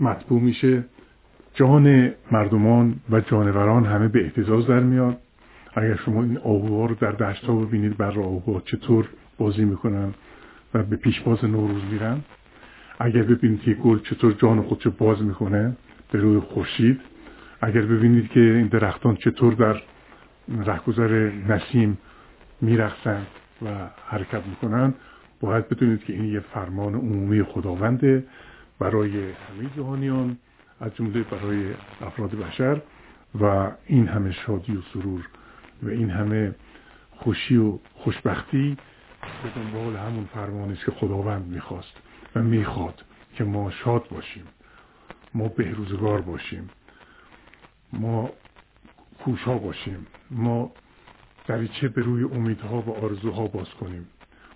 مطبوع میشه. جان مردمان و جانوران همه به احتزاز در میاد. اگر شما این آهوها رو در دشت ها ببینید بر آهوها چطور بازی می‌کنن و به پیشباز نوروز میرن. اگر ببینید که گل چطور جان خودشو باز می‌کنه به روی خورشید. اگر ببینید که این درختان چطور در رهگذر نسیم میرخصن و حرکت می‌کنن باید بدونید که این یه فرمان عمومی خداونده برای همه جهانیان از جمله برای افراد بشر و این همه شادی و سرور و این همه خوشی و خوشبختی به دنبال همون فرمانی که خداوند می‌خواست و می‌خواد که ما شاد باشیم ما بهروزگار باشیم ما کوشا باشیم ما دریچه به روی امیدها و آرزوها باز کنیم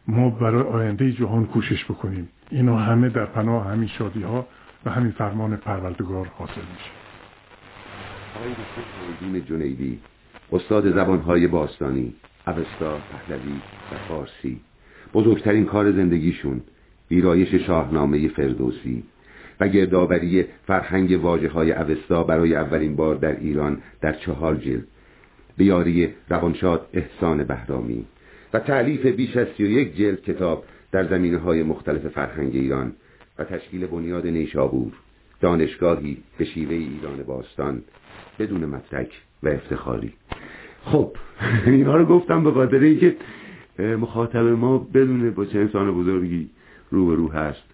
ما برای آینده جهان کوشش بکنیم. اینا همه در پناه همین شادی ها و همین فرمان پروردگار حاصل میشه. آقای جنیدی استاد زبانهای باستانی اوستا پهلوی و فارسی. بزرگترین کار زندگیشون ویرایش شاهنامه فردوسی و گردآوری فرهنگ واجه های اوستا برای اولین بار در ایران در چهار جلد. بیاری روانشاد احسان بهرامی و تعلیف بیش از سی یک جلد کتاب در زمینه های مختلف فرهنگ ایران و تشکیل بنیاد نیشابور دانشگاهی به شیوه ایران باستان بدون مدرک و افتخاری. خب اینها رو گفتم به خاطر اینکه مخاطب ما بدونه با چه انسان بزرگی رو به رو هست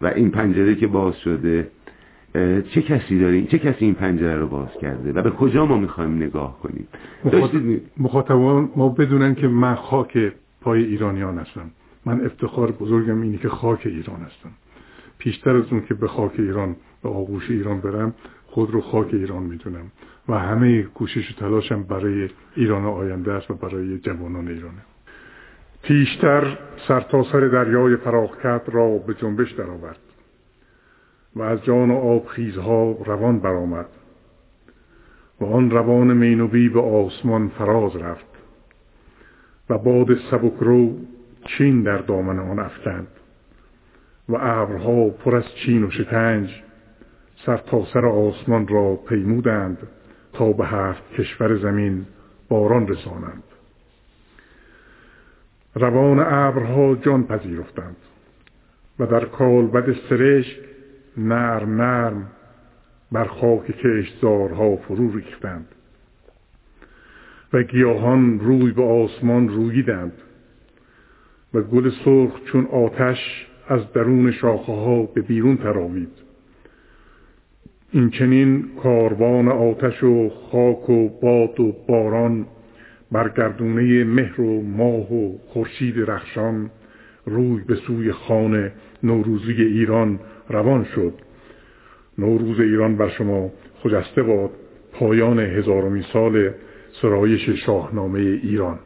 و این پنجره که باز شده چه کسی داریم چه کسی این پنجره رو باز کرده؟ و به کجا ما می‌خوایم نگاه کنیم؟ مخاطبان ما بدونن که من خاک پای ایرانیان هستم. من افتخار بزرگم اینی که خاک ایران هستم. پیشتر از اون که به خاک ایران به آغوش ایران برم خود رو خاک ایران می‌دونم. و همه کوشش و تلاشم برای ایران آینده است و برای جوانان ایرانه. پیشتر سرتاسر سر دریای فراخکت را به جنبش درآورد و از جان و آب خیزها روان برآمد و آن روان مینوی به آسمان فراز رفت و باد سبکرو چین در دامن آن افکند و ابرها پر از چین و شکنج سرتاسر سر آسمان را پیمودند تا به هفت کشور زمین باران رسانند. روان ابرها جان پذیرفتند و در کالبد سرشک نرم نرم بر خاک کشتزارها فرو ریختند و گیاهان روی به آسمان رویدند و گل سرخ چون آتش از درون شاخه ها به بیرون تراوید. این چنین کاروان آتش و خاک و باد و باران بر گردونه مهر و ماه و خورشید رخشان روی به سوی خانه نوروزی ایران روان شد. نوروز ایران بر شما خجسته باد پایان هزارمین سال سرایش شاهنامه ایران.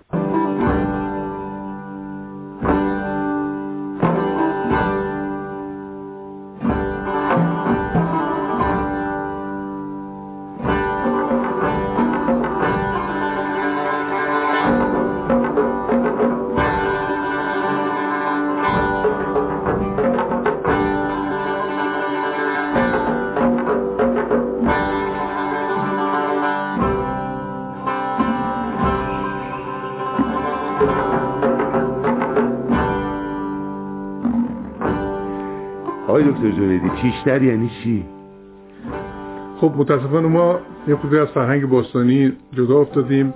پیشتر یعنی چی؟ خب متاسفانه ما یه خودی از فرهنگ باستانی جدا افتادیم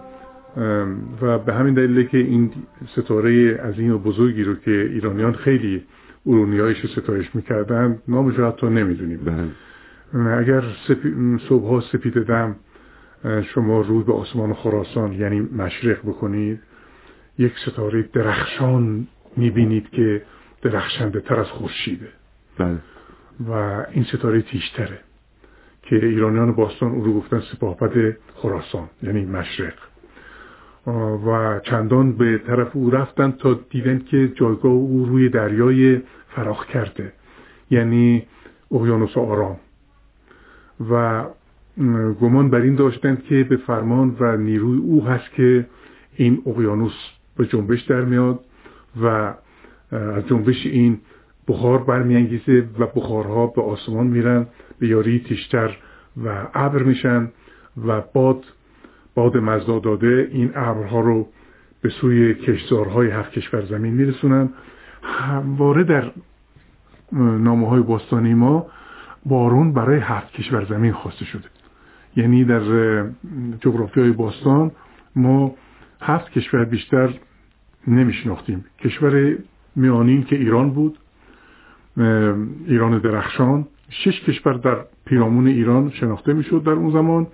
و به همین دلیله که این ستاره عظیم و بزرگی رو که ایرانیان خیلی هایش ستایش می‌کردن نامش رو حتی نمی‌دونیم. بله. اگر سپی... صبح سپید دم شما روی به آسمان خراسان یعنی مشرق بکنید یک ستاره درخشان می‌بینید که درخشنده تر از خورشیده. بله. و این ستاره تیشتره که ایرانیان باستان او رو گفتن سپاهبد خراسان یعنی مشرق. و چندان به طرف او رفتن تا دیدن که جایگاه او روی دریای فراخ کرده یعنی اقیانوس آرام. و گمان بر این داشتند که به فرمان و نیروی او هست که این اقیانوس به جنبش در میاد و از جنبش این بخار برمیانگیزه و بخارها به آسمان میرن به یاری تیشتر و ابر میشن و باد باد مزدا داده این ابرها رو به سوی کشتزارهای هفت کشور زمین میرسونن. همواره در نامه های باستانی ما بارون برای هفت کشور زمین خواسته شده. یعنی در جغرافی های باستان ما هفت کشور بیشتر نمیشناختیم. کشور میانین که ایران بود ایران درخشان. شش کشور در پیرامون ایران شناخته می‌شد در اون زمان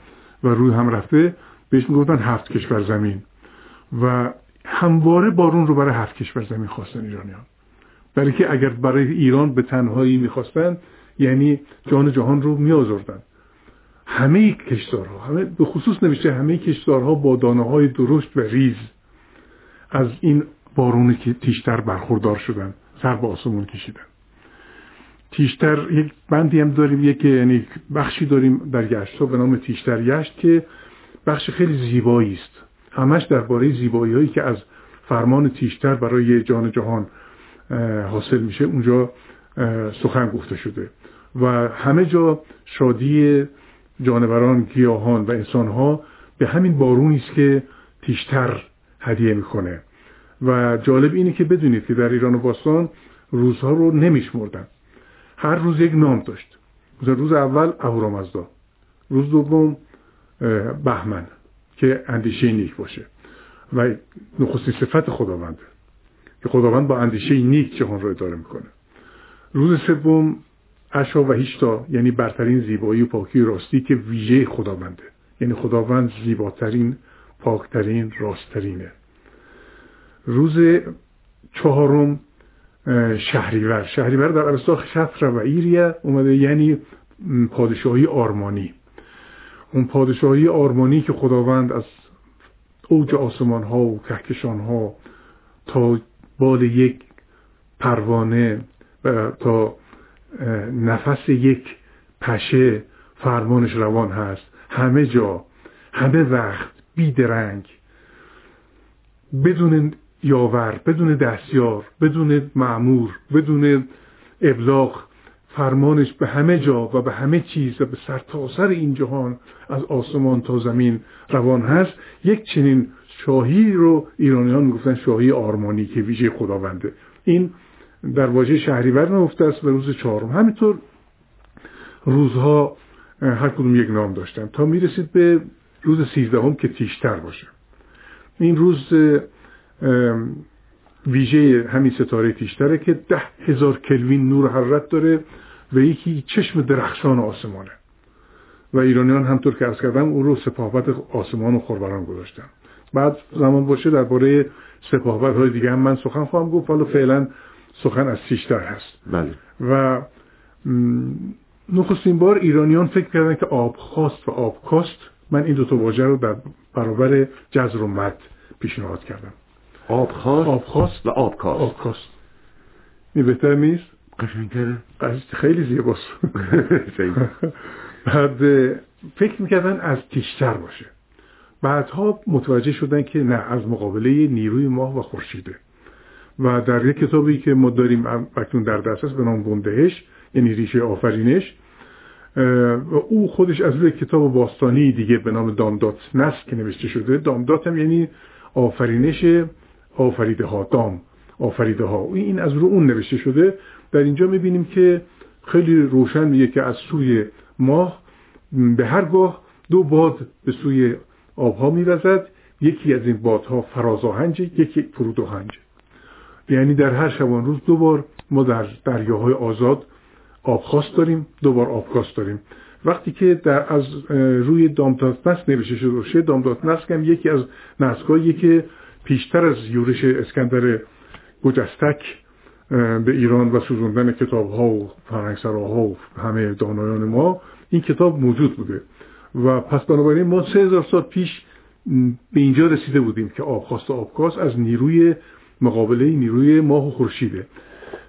و روی هم رفته. بهش می‌گفتن هفت کشور زمین. و همواره بارون رو برای هفت کشور زمین خواستن ایرانیان. برای که اگر برای ایران به تنهایی می‌خواستن یعنی جان جهان رو میآزردن. همه کشتارها همه به خصوص نوشته همه کشتارها با دانه های درشت و ریز از این بارون که تیشتر برخوردار شدن سر به آسمون کشیدن. تیشتر یک بندی هم داریم یک یعنی بخشی داریم در گشت. به نام تیشتر یشت که بخش خیلی زیبایی است. همش درباره زیبایی هایی که از فرمان تیشتر برای جان جهان حاصل میشه. اونجا سخن گفته شده. و همه جا شادی جانوران گیاهان و انسانها به همین بارونی است که تیشتر هدیه می‌کنه. و جالب اینه که بدونید که در ایران و باستان روزها رو نمیشمردن. هر روز یک نام داشت. روز اول اهورامزدا روز دوم بهمن که اندیشه نیک باشه. و نخستین صفت خداونده که خداوند با اندیشه نیک جهان رو اداره می‌کنه. روز سوم اشا و هیشتا یعنی برترین زیبایی و پاکی و راستی که ویژه خداونده. یعنی خداوند زیباترین پاکترین راستترینه روز چهارم شهریور. شهریور در ارسطا شطر و ایریه اومده یعنی پادشاهی آرمانی. اون پادشاهی آرمانی که خداوند از اوج آسمان ها و کهکشان ها تا بال یک پروانه و تا نفس یک پشه فرمانش روان هست. همه جا همه وقت بیدرنگ. بدون یاور بدون دستیار بدون معمور بدون ابلاغ فرمانش به همه جا و به همه چیز و به سرتاسر سر این جهان از آسمان تا زمین روان هست. یک چنین شاهی رو ایرانیان می‌گفتن شاهی آرمانی که ویژه خداونده. این در واژه شهریور نهفته است به روز چهارم. همینطور روزها هر کدوم یک نام داشتن. تا می‌رسید به روز سیزدهم که تیشتر باشه. این روز ویژه همین ستاره تیشتره که ده هزار کلوین نور حرارت داره و یکی چشم درخشان آسمانه. و ایرانیان همطور که ارز کردم او رو سپاهبت آسمان و خوربران گذاشتن. بعد زمان باشه درباره سپاهبت های دیگه هم من سخن خواهم گفت. حالا فعلا سخن از تیشتر هست. بله. و نخستین بار ایرانیان فکر کردن که آب خواست و آب کاست. من این دوتا واژه رو در برابر جزر و مد پیشنهاد کردم. آب خواست, آب خواست و آب کاست آب کاست این بهتر نیست؟ قشنگتره. خیلی زیباست. بعد فکر می‌کردن از تیشتر باشه. بعدها متوجه شدن که نه از مقابله نیروی ماه و خورشیده. و در یک کتابی که ما داریم اکنون در دسترس به نام بندهش یعنی ریشه آفرینش و او خودش از روی کتاب باستانی دیگه به نام دامدات نست که نوشته شده. دامدات هم یعنی آفرینش آفریده ها دام آفریده ها. این از رو اون نوشته شده. در اینجا می‌بینیم که خیلی روشن میگه که از سوی ماه به هر گاه دو باد به سوی آبها میرزد یکی از این بادها فرازاهنج یکی فروداهنج یعنی در هر شبان روز دو بار ما در دریاهای آزاد آبخواست داریم دو بار آبکاست داریم. وقتی که در از روی دامدات نسک نوشته شده دامدات نسک هم یکی از نسکایی که پیشتر از یورش اسکندر گجستک به ایران و سوزوندن کتاب ها و فرهنگسراها و همه دانایان ما این کتاب موجود بوده. و پس بنابراین ما سه هزار سال پیش به اینجا رسیده بودیم که آبخواست و آبکاست از نیروی مقابله نیروی ماه و خورشیده.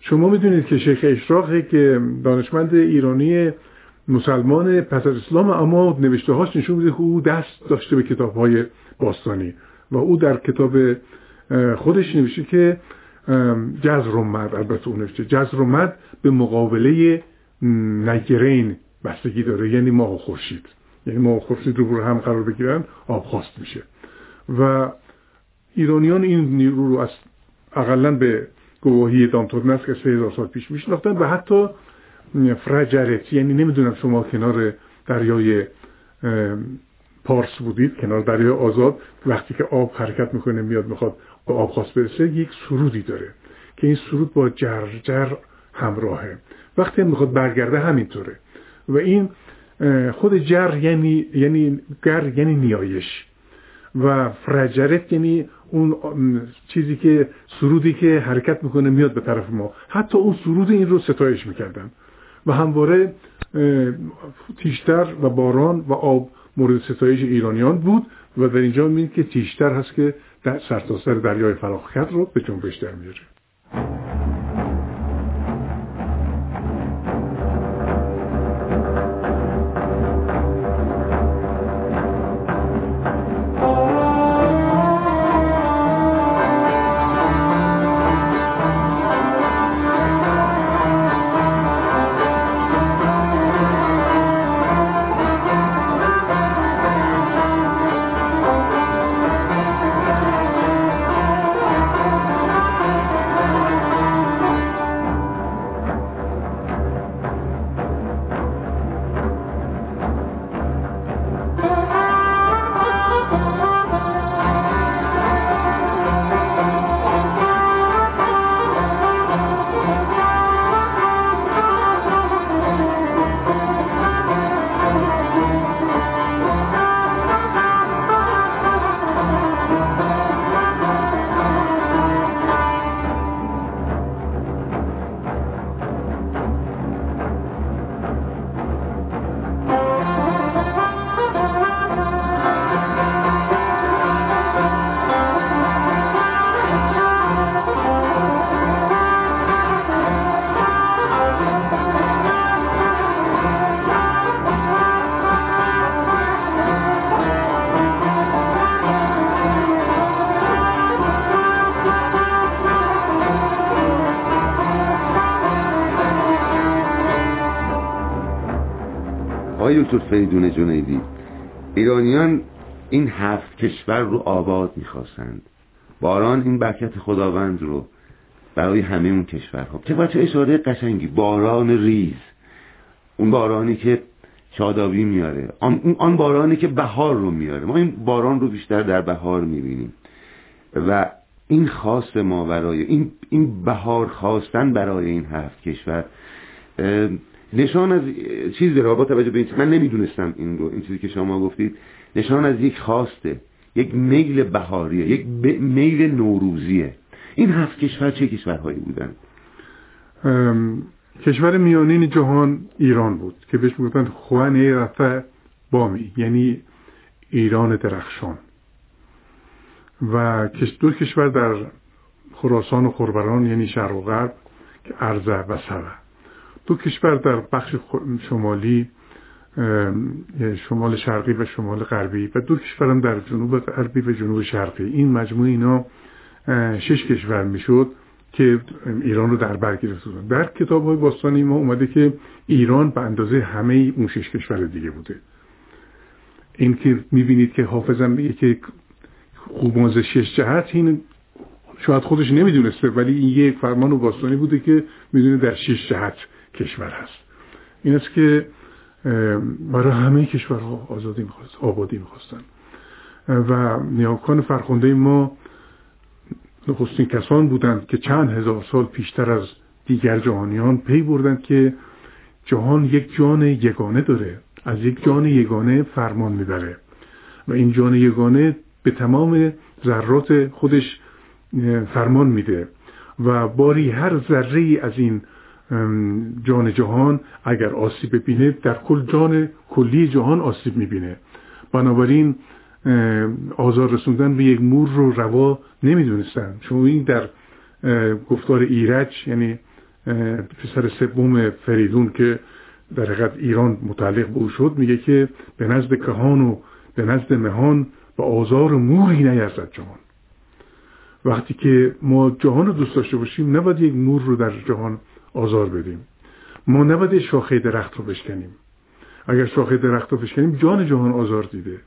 شما می‌دونید که شیخ اشراقی که دانشمند ایرانی مسلمان پس از اسلام اما نوشته هاش نشون میده که او دست داشته به کتاب های باستانی. و او در کتاب خودش نوشته که جزر اومد البته اون نوشته جزر اومد به مقابله نگرین بستگی داره یعنی ماه خورشید. یعنی ماه خورشید رو هم قرار بگیرن آب خواست میشه. و ایرانیان این نیرو رو از اقلا به گواهی دامتورنس که سه هزار سال پیش میشناختن و حتی فرجرت یعنی نمی‌دونم شما کنار دریای پارس بودید کنار دریای آزاد وقتی که آب حرکت می‌کنه میاد می‌خواد به آب خواست برسه یک سرودی داره که این سرود با جرجر همراهه. وقتی می‌خواد برگرده همینطوره. و این خود جر یعنی یعنی گر یعنی نیایش. و فرجرت یعنی اون چیزی که سرودی که حرکت می‌کنه میاد به طرف ما. حتی اون سرود این رو ستایش می‌کردن. و همواره تیشتر و باران و آب مورد ستایش ایرانیان بود و در اینجا می‌بینید که تیشتر هست که در سرتاسر دریای فراخکت رو به جنبش در میاره فریدون جنیدی. ایرانیان این هفت کشور رو آباد می‌خواستند. باران این برکت خداوند رو برای همه اون کشورها. چه بچه اشاره قشنگی باران ریز. اون بارانی که شادابی میاره. آن, آن بارانی که بهار رو میاره. ما این باران رو بیشتر در بهار می‌بینیم. و این خواست ما برای این, این بهار خواستن برای این هفت کشور نشان از چیز داره؟ با توجه به این من نمی‌دونستم این رو این چیزی که شما گفتید. نشان از یک خواسته یک میل بهاریه یک میل نوروزیه. این هفت کشور چه کشورهایی بودن؟ کشور میانین جهان ایران بود که بهش می‌گفتن خوانه رفع بامی یعنی ایران درخشان. و دو کشور در خراسان و خوربران یعنی شرق و غرب که ارزه و سوه دو کشور در بخش شمالی شمال شرقی و شمال غربی و دو کشور هم در جنوب غربی و جنوب شرقی. این مجموع اینا شش کشور می‌شد که ایران رو در بر گرفته در کتاب های باستانی ما اومده که ایران به اندازه همه اون شش کشور دیگه بوده. این که می‌بینید که حافظم میگه که خوبانز شش جهت این شاید خودش نمی‌دونسته ولی این یک فرمان و باستانی بوده که می‌دونه در شش جهت کشور هست. این است که برای همه کشورها آزادی می‌خواست آبادی می‌خواستن. و نیاکان فرخنده ما نخستین کسان بودند که چند هزار سال پیشتر از دیگر جهانیان پی بردند که جهان یک جان یگانه داره از یک جان یگانه فرمان می‌بره. و این جان یگانه به تمام ذرات خودش فرمان میده و باری هر ذره از این جان جهان اگر آسیب ببینه در کل جان کلی جهان آسیب می‌بینه. بنابراین آزار رسوندن به یک مور رو روا نمی‌دونستن. چون این در گفتار ایرج یعنی پسر سوم فریدون که در حقیقت ایران متعلق به او شد میگه که به نزد کهان و به نزد مهان به آزار موری نیرزد جهان. وقتی که ما جهان رو دوست داشته باشیم نباید یک نور رو در جهان آزار بدیم. ما نباید شاخه درخت رو بشکنیم. اگر شاخه درخت رو بشکنیم جان جهان آزار دیده.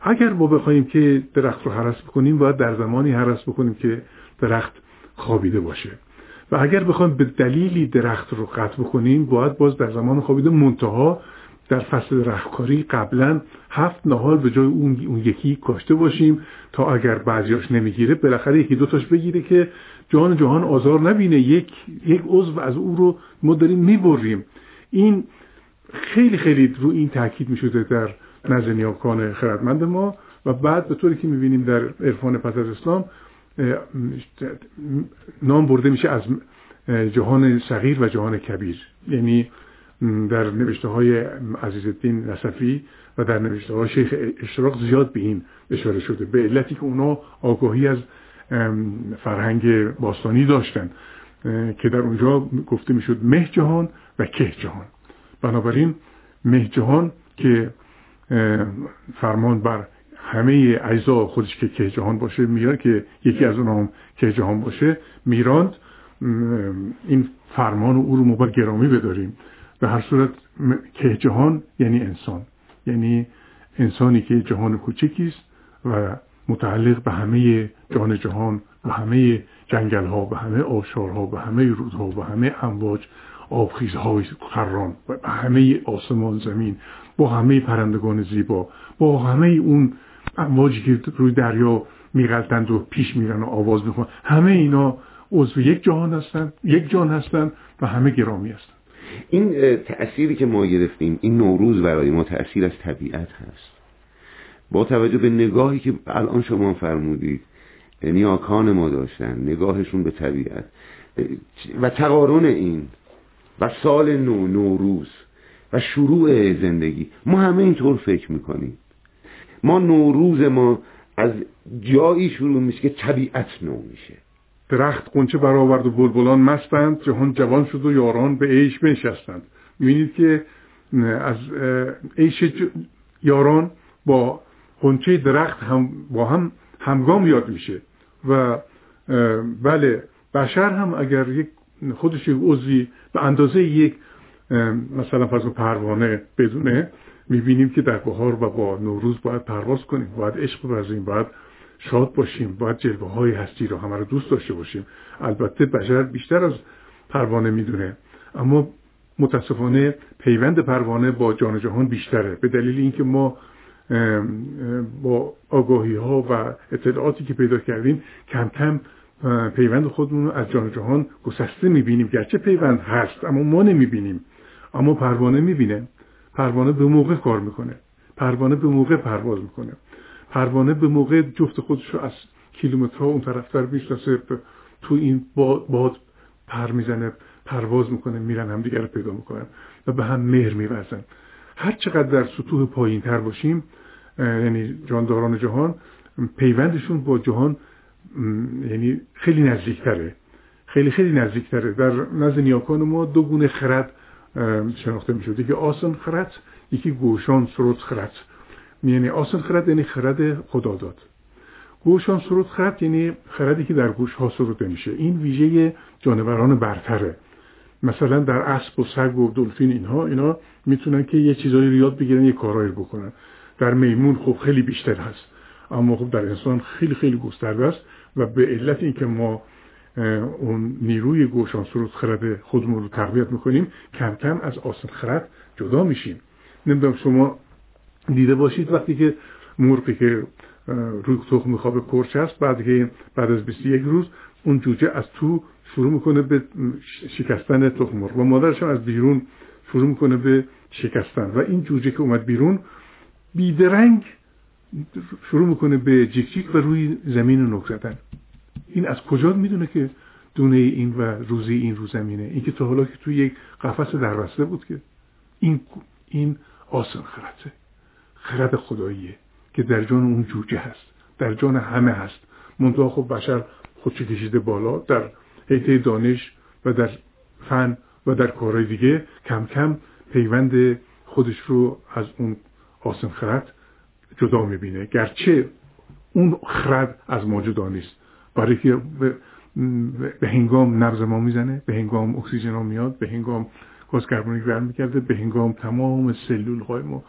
اگر ما بخوایم که درخت رو حرس بکنیم باید در زمانی حرس بکنیم که درخت خوابیده باشه. و اگر بخوایم به دلیلی درخت رو قطع بکنیم باید باز در زمان خوابیده منتها در فصل رهکاری قبلا هفت نهال به جای اون, اون یکی کاشته باشیم تا اگر بعضیاش نمی‌گیره بالاخره یکی دوتاش بگیره که جان جهان آزار نبینه. یک یک عضو از او رو ما داریم می‌بریم. این خیلی خیلی رو این تاکید می‌شده در نزد نیاکان خردمند ما و بعد به طوری که می‌بینیم در عرفان پس از اسلام نام برده میشه از جهان صغیر و جهان کبیر. یعنی در نوشته های عزیز الدین نصفی و در نوشته های شیخ اشتراق زیاد به این اشاره شده به علتی که اونا آگاهی از فرهنگ باستانی داشتن که در اونجا گفته می‌شد مه جهان و که جهان. بنابراین مه جهان که فرمان بر همه اجزا خودش که که جهان باشه میران که یکی از اونها هم که جهان باشه میراند. این فرمان او رو ما گرامی بداریم. به هر صورت که جهان یعنی انسان. یعنی انسانی که جهان کوچکی است و متعلق به همه جان جهان و همه جنگل ها به همه آبشارها به همه رودها به همه امواج آبخیزهای خران و به همه آسمان زمین با همه پرندگان زیبا با همه اون امواجی که روی دریا میغلطند و پیش میرن و آواز می‌خوان همه اینا عضو یک جهان هستن یک جان هستن و همه گرامی هستن این تأثیری که ما گرفتیم این نوروز برای ما تأثیر از طبیعت هست. با توجه به نگاهی که الان شما فرمودید نیاکان ما داشتن نگاهشون به طبیعت و تقارن این و سال نو نوروز و شروع زندگی ما همه اینطور فکر می‌کنیم. ما نوروز ما از جایی شروع میشه که طبیعت نو میشه. درخت قنچه برآورد و بلبلان مستند جهان جوان شد و یاران به عیش بنشستند. می‌بینید که از عیش یاران با قنچه درخت هم با هم همگام یاد میشه و بله بشر هم اگر یک خودش یک عضوی به اندازه یک مثلا فرض پروانه بدونه می‌بینیم که در بهار و با نوروز باید پرواز کنیم باید عشق بورزیم باید شاد باشیم باید جلوه های هستی رو همه رو دوست داشته باشیم. البته بشر بیشتر از پروانه می‌دونه اما متاسفانه پیوند پروانه با جان جهان بیشتره. به دلیل اینکه ما با آگاهی ها و اطلاعاتی که پیدا کردیم کم کم پیوند خودمون رو از جان جهان گسسته می‌بینیم. گرچه پیوند هست اما ما نمی‌بینیم. اما پروانه می‌بینه. پروانه به موقع کار می‌کنه. پروانه به موقع پرواز می‌کنه. پروانه به موقع جفت خودش رو از کیلومترها اون طرفتر می‌شناسه تو این باد پر می‌زنه پرواز می‌کنه میرن هم دیگر رو پیدا می‌کنن و به هم مهر میورزن. هر چقدر در سطوح پایین تر باشیم یعنی جانداران جهان پیوندشون با جهان یعنی خیلی نزدیکتره. خیلی خیلی نزدیکتره. در نزد نیاکان ما دو گونه خرد شناخته می یکی آسان خرد یکی گوشان سرود خرد. یعنی آسان خرد یعنی خرد خدا داد گوشان سرود خرد یعنی خردی که در گوش ها سروده میشه. این ویژه جانوران برتره. مثلا در اسب و سگ و دلفین اینها اینا می‌تونن که یه چیزایی رو یاد بگیرن یه کارایی بکنن. در میمون خب خیلی بیشتر هست. اما خب در انسان خیلی خیلی گسترده است و به علت اینکه ما اون نیروی گوشان سرود خرد خودمون رو تقویت می‌کنیم کم کم از آسان خرد جدا میشیم. نمی‌دونم شما دیده باشید وقتی که مرغی که روی تخم خواب کرچ هست بعد که بعد از 21 روز اون جوجه از تو شروع می‌کنه به شکستن تخم مرغ و مادرش از بیرون شروع می‌کنه به شکستن و این جوجه که اومد بیرون بیدرنگ شروع می‌کنه به جیک جیک و روی زمین نک زدن. این از کجا می‌دونه که دونه این و روزی این رو زمینه؟ این که تا حالا که توی یک قفس دربسته بود که. این این آسان خرده خرد خداییه که در جان اون جوجه هست در جان همه هست. منطقه خب بشر خودش کشیده بالا در حیطه دانش و در فن و در کارهای دیگه. کم کم پیوند خودش رو از اون آسان خرد جدا می‌بینه. گرچه اون خرد از ما جدا نیست. برای که به هنگام نبض ما می‌زنه به هنگام اکسیژن ها میاد به هنگام گاز کربونیک می‌کرده به هنگام تمام سلول های ما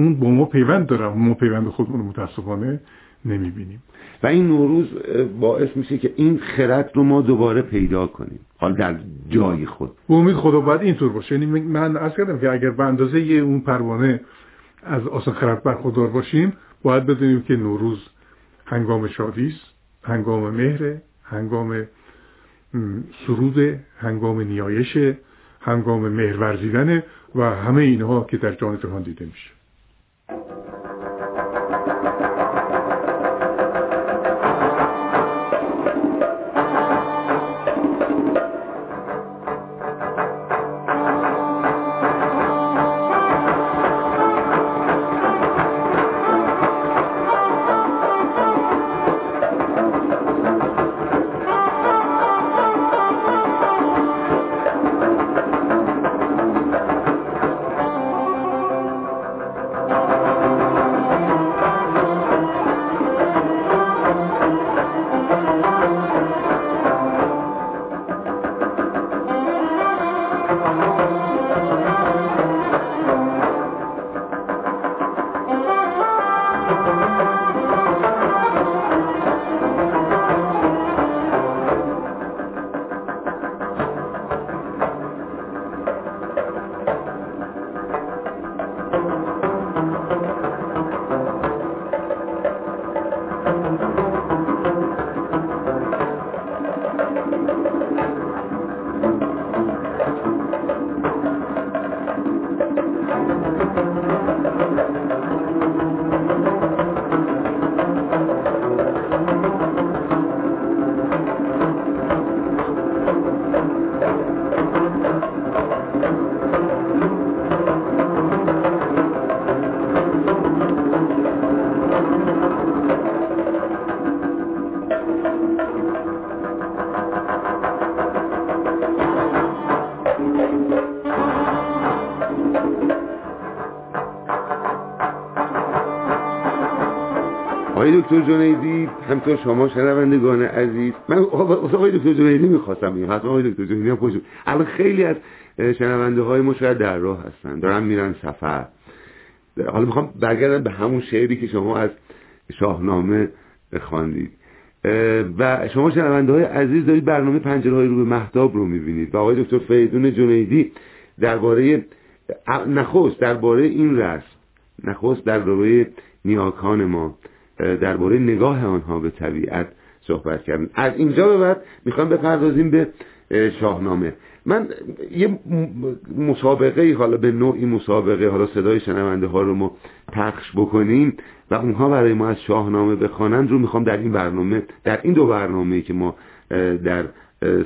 اون با ما پیوند داره. ما پیوند خودمون متاسفانه نمی‌بینیم. و این نوروز باعث میشه که این خرد رو ما دوباره پیدا کنیم. حال در جای خود. به امید خدا باید اینطور باشه. یعنی من از کردم که اگر به اندازه اون پروانه از آسان خرد برخوردار باشیم باید بدونیم که نوروز هنگام شادیست هنگام مهر هنگام سرود هنگام نیایش هنگام مهر ورزیدن و همه اینها که در جان جهان دیده میشه. Thank you. دکتر جنیدی همطور شما شنوندگان عزیز. من آقای دکتر جنیدی می‌خواستم بگم. حتما آقای دکتر جنیدی هم الان خیلی از شنونده های ما شاید در راه هستن. دارن میرن سفر. حالا می‌خوام برگردم به همون شعری که شما از شاهنامه خواندید. و شما شنونده های عزیز دارید برنامه پنجره های رو به محتاب رو می‌بینید. و آقای دکتر فریدون جنیدی درباره نخست درباره این رسم نخست درباره نیاکان ما درباره نگاه آنها به طبیعت صحبت کردن. از اینجا به بعد می‌خوام بپردازیم به شاهنامه. من یه مسابقه حالا به نوعی مسابقه حالا صدای شنونده ها رو ما پخش بکنیم و اونها برای ما از شاهنامه بخوانند رو می‌خوام در این برنامه در این دو برنامه که ما در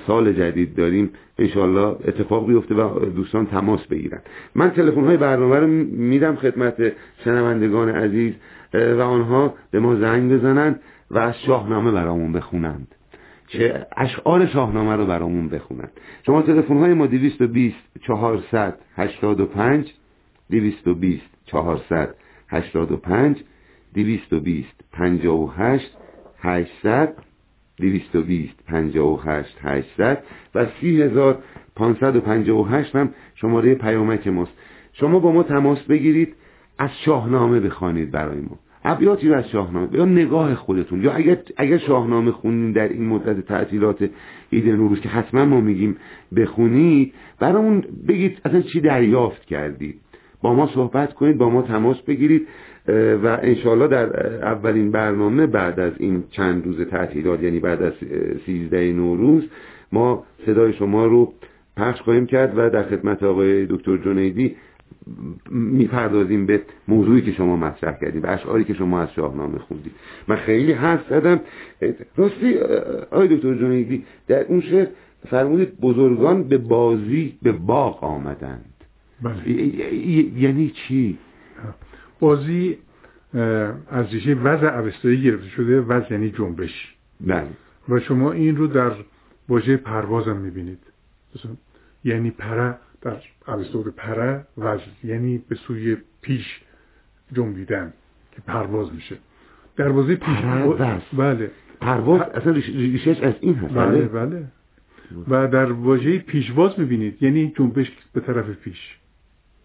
سال جدید داریم انشالله اتفاق بیفته و دوستان تماس بگیرن. من تلفن های برنامه رو میدم خدمت شنوندگان عزیز. و آنها به ما زنگ بزنند و از شاهنامه برامون بخونند. که اشعار شاهنامه رو برامون بخونند. شما تلفن های ما 220 400 85 220 400 85 220 58 800 220 58 800 و 30558 هم شماره پیامک ماست. شما با ما تماس بگیرید از شاهنامه بخوانید برای ما. ابیاتی از شاهنامه یا نگاه خودتون. یا اگر اگر شاهنامه خونین در این مدت تعطیلات عید نوروز که حتما ما میگیم بخونید برامون بگید اصلا چی دریافت کردید. با ما صحبت کنید با ما تماس بگیرید و انشالله در اولین برنامه بعد از این چند روز تعطیلات یعنی بعد از سیزده نوروز ما صدای شما رو پخش خواهیم کرد و در خدمت آقای دکتر جنیدی می‌پردازیم به موضوعی که شما مطرح کردیم به اشعاری که شما از شاهنامه خوندید. من خیلی حرف زدم. راستی آقای دکتر جنیدی در اون شعر فرمودید بزرگان به بازی به باغ آمدند. بله. یعنی چی؟ بازی از ریشه وضع اوستایی گرفته شده. وضع یعنی جنبش. بله. و شما این رو در واژه پروازم می‌بینید. یعنی پره در اوستای پره وضع یعنی به سوی پیش جنبیدن که پرواز میشه. دروازه پیش بله. پرواز اصلا ریشش از این هست. بله بله. و در واژه پیشواز می‌بینید یعنی جنبش به طرف پیش.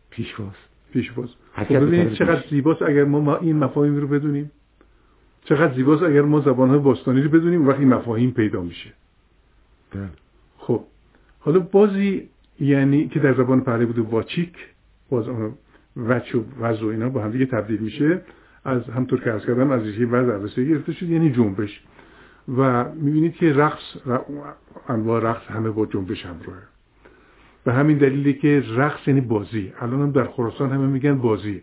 پیشواز. پیشواز. خب ببینید چقدر زیباست اگر ما این مفاهیم رو بدونیم. چقدر زیباست اگر ما زبانهای باستانی رو بدونیم وقتی مفاهیم پیدا میشه. بله. خب. حالا بازی یعنی که در زبان پهلوی بوده واچیک باز اون وچ و وز و اینا با هم دیگه تبدیل میشه. از همطور که ارز کردم از ریشه وز عوضی گرفته شد یعنی جنبش. و می‌بینید که رقص انواع رقص همه با جنبش همراهه. به همین دلیلی که رقص یعنی بازی. الان هم در خراسان همه میگن بازی.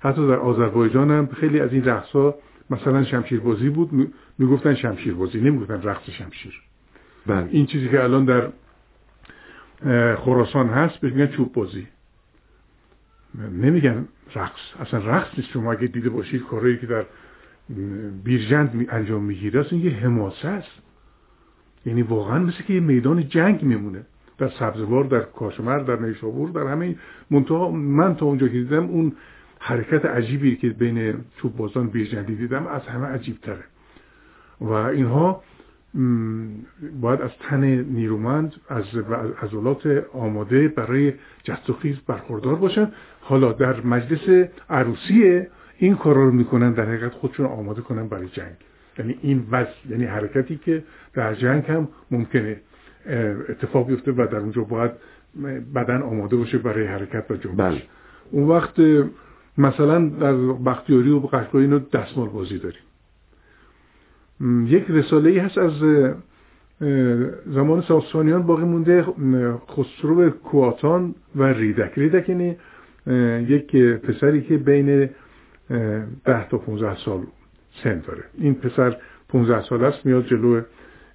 حتی در آذربایجان هم خیلی از این رقص ها مثلا شمشیر بازی بود می‌گفتن شمشیر بازی نمی‌گفتن رقص شمشیر. بله. این چیزی که الان در خراسان هست بهش میگن چوب بازی نمیگن رقص. اصلا رقص نیست شما اگه دیده باشید کارهایی که در بیرجند انجام می‌گیره اصلا یه حماسه است. یعنی واقعا مثل که یه میدان جنگ میمونه. در سبزوار در کاشمر در نیشابور در همه منتها من تا اونجا که دیدم اون حرکت عجیبی که بین چوب بازان بیرجندی دیدم از همه عجیب تره و اینها باید از تن نیرومند از عضلات آماده برای جست و خیز برخوردار باشن. حالا در مجلس عروسی این کار رو می‌کنن در حقیقت خودشون آماده کنن برای جنگ. یعنی این وز یعنی حرکتی که در جنگ هم ممکنه اتفاق بیفته و در اونجا باید بدن آماده باشه برای حرکت و جنبش بله. اون وقت مثلا در بختیاری و قشقایی اینو دستمال بازی داریم. یک رساله ای هست از زمان ساسانیان باقی مونده خسرو کواتان و ریدک. ریدک یعنی یک پسری که بین ده تا 15 سال سن داره. این پسر 15 سال است میاد جلو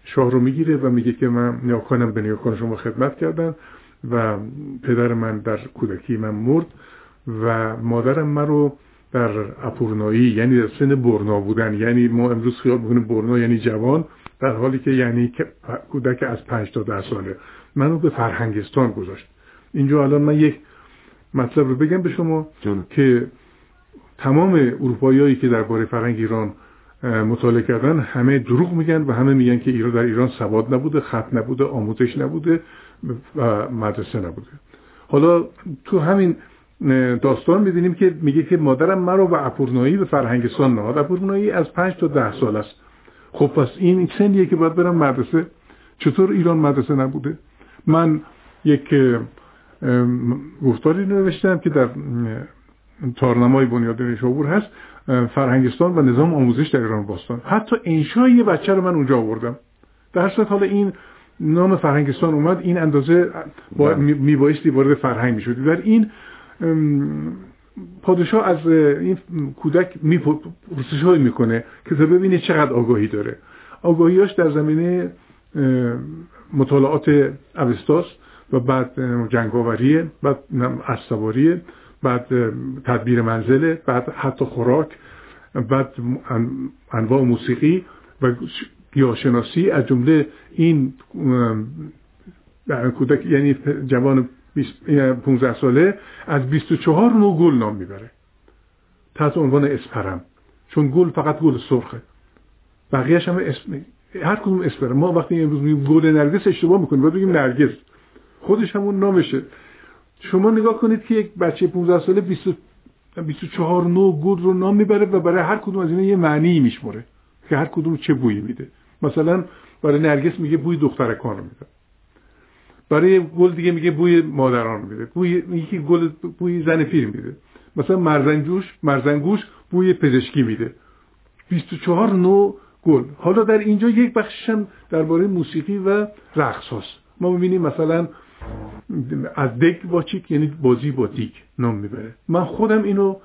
شاه رو می‌گیره و میگه که من نیاکانم به نیاکان شما خدمت کردن و پدر من در کودکی من مرد و مادرم من رو در اپورنایی یعنی در سن برنا بودن. یعنی ما امروز خیال می‌کنیم برنا یعنی جوان در حالی که یعنی کودک از پنج تا ده ساله. منو به فرهنگستان گذاشت. اینجا الان من یک مطلب رو بگم به شما که تمام اروپاییایی که درباره فرهنگ ایران مطالعه کردن همه دروغ میگن و همه میگن که ایران در ایران سواد نبوده خط نبوده آموزش نبوده و مدرسه نبوده. حالا تو همین داستان می‌دونیم که میگه که مادرم مرا به اپورنایی به فرهنگستان نهاد. اپورنایی از پنج تا ده سال است. خب پس این سنیه که باید برم مدرسه. چطور ایران مدرسه نبوده؟ من یک گفتاری نوشتم که در تارنمای بنیاد نیشابور هست فرهنگستان و نظام آموزش در ایران باستان. حتی انشای یه بچه رو من اونجا آوردم. در صورت حالا این نام فرهنگستان اومد این اندازه با. میبایستی وارد فرهنگ می‌شدی. در این پادشاه از این کودک پرسش های می‌کنه که تا ببینه چقدر آگاهی داره. آگاهیاش در زمینه مطالعات اوستاس و بعد جنگاوریه بعد اسواریه بعد تدبیر منزله بعد حتی خوراک بعد انواع موسیقی و گیاهشناسی. از جمله این کودک یعنی جوان 15 ساله از 24 نوع گل نام می‌بره. تحت عنوان اسپرم. چون گل فقط گل سرخه. بقیهش هم اسم هر کدوم اسپرم. ما وقتی امروز میگیم گل نرگس اشتباه می‌کنیم. باید بگیم نرگس. خودش همون نامشه. شما نگاه کنید که یک بچه 15 ساله 24 نوع گل رو نام می‌بره و برای هر کدوم از اینا یه معنی میشمره که هر کدوم چه بویی میده. مثلا برای نرگس میگه بوی دخترکان رو میده برای گل دیگه میگه بوی مادران میده بوی یکی گل بوی زن پیر میده مثلا مرزنجوش مرزنگوش بوی پزشکی میده 24 نوع گل. حالا در اینجا یک بخشش هم درباره موسیقی و رقص هست ما می‌بینیم مثلا از دک با چیک یعنی بازی با دیک نام می‌بره. من خودم اینو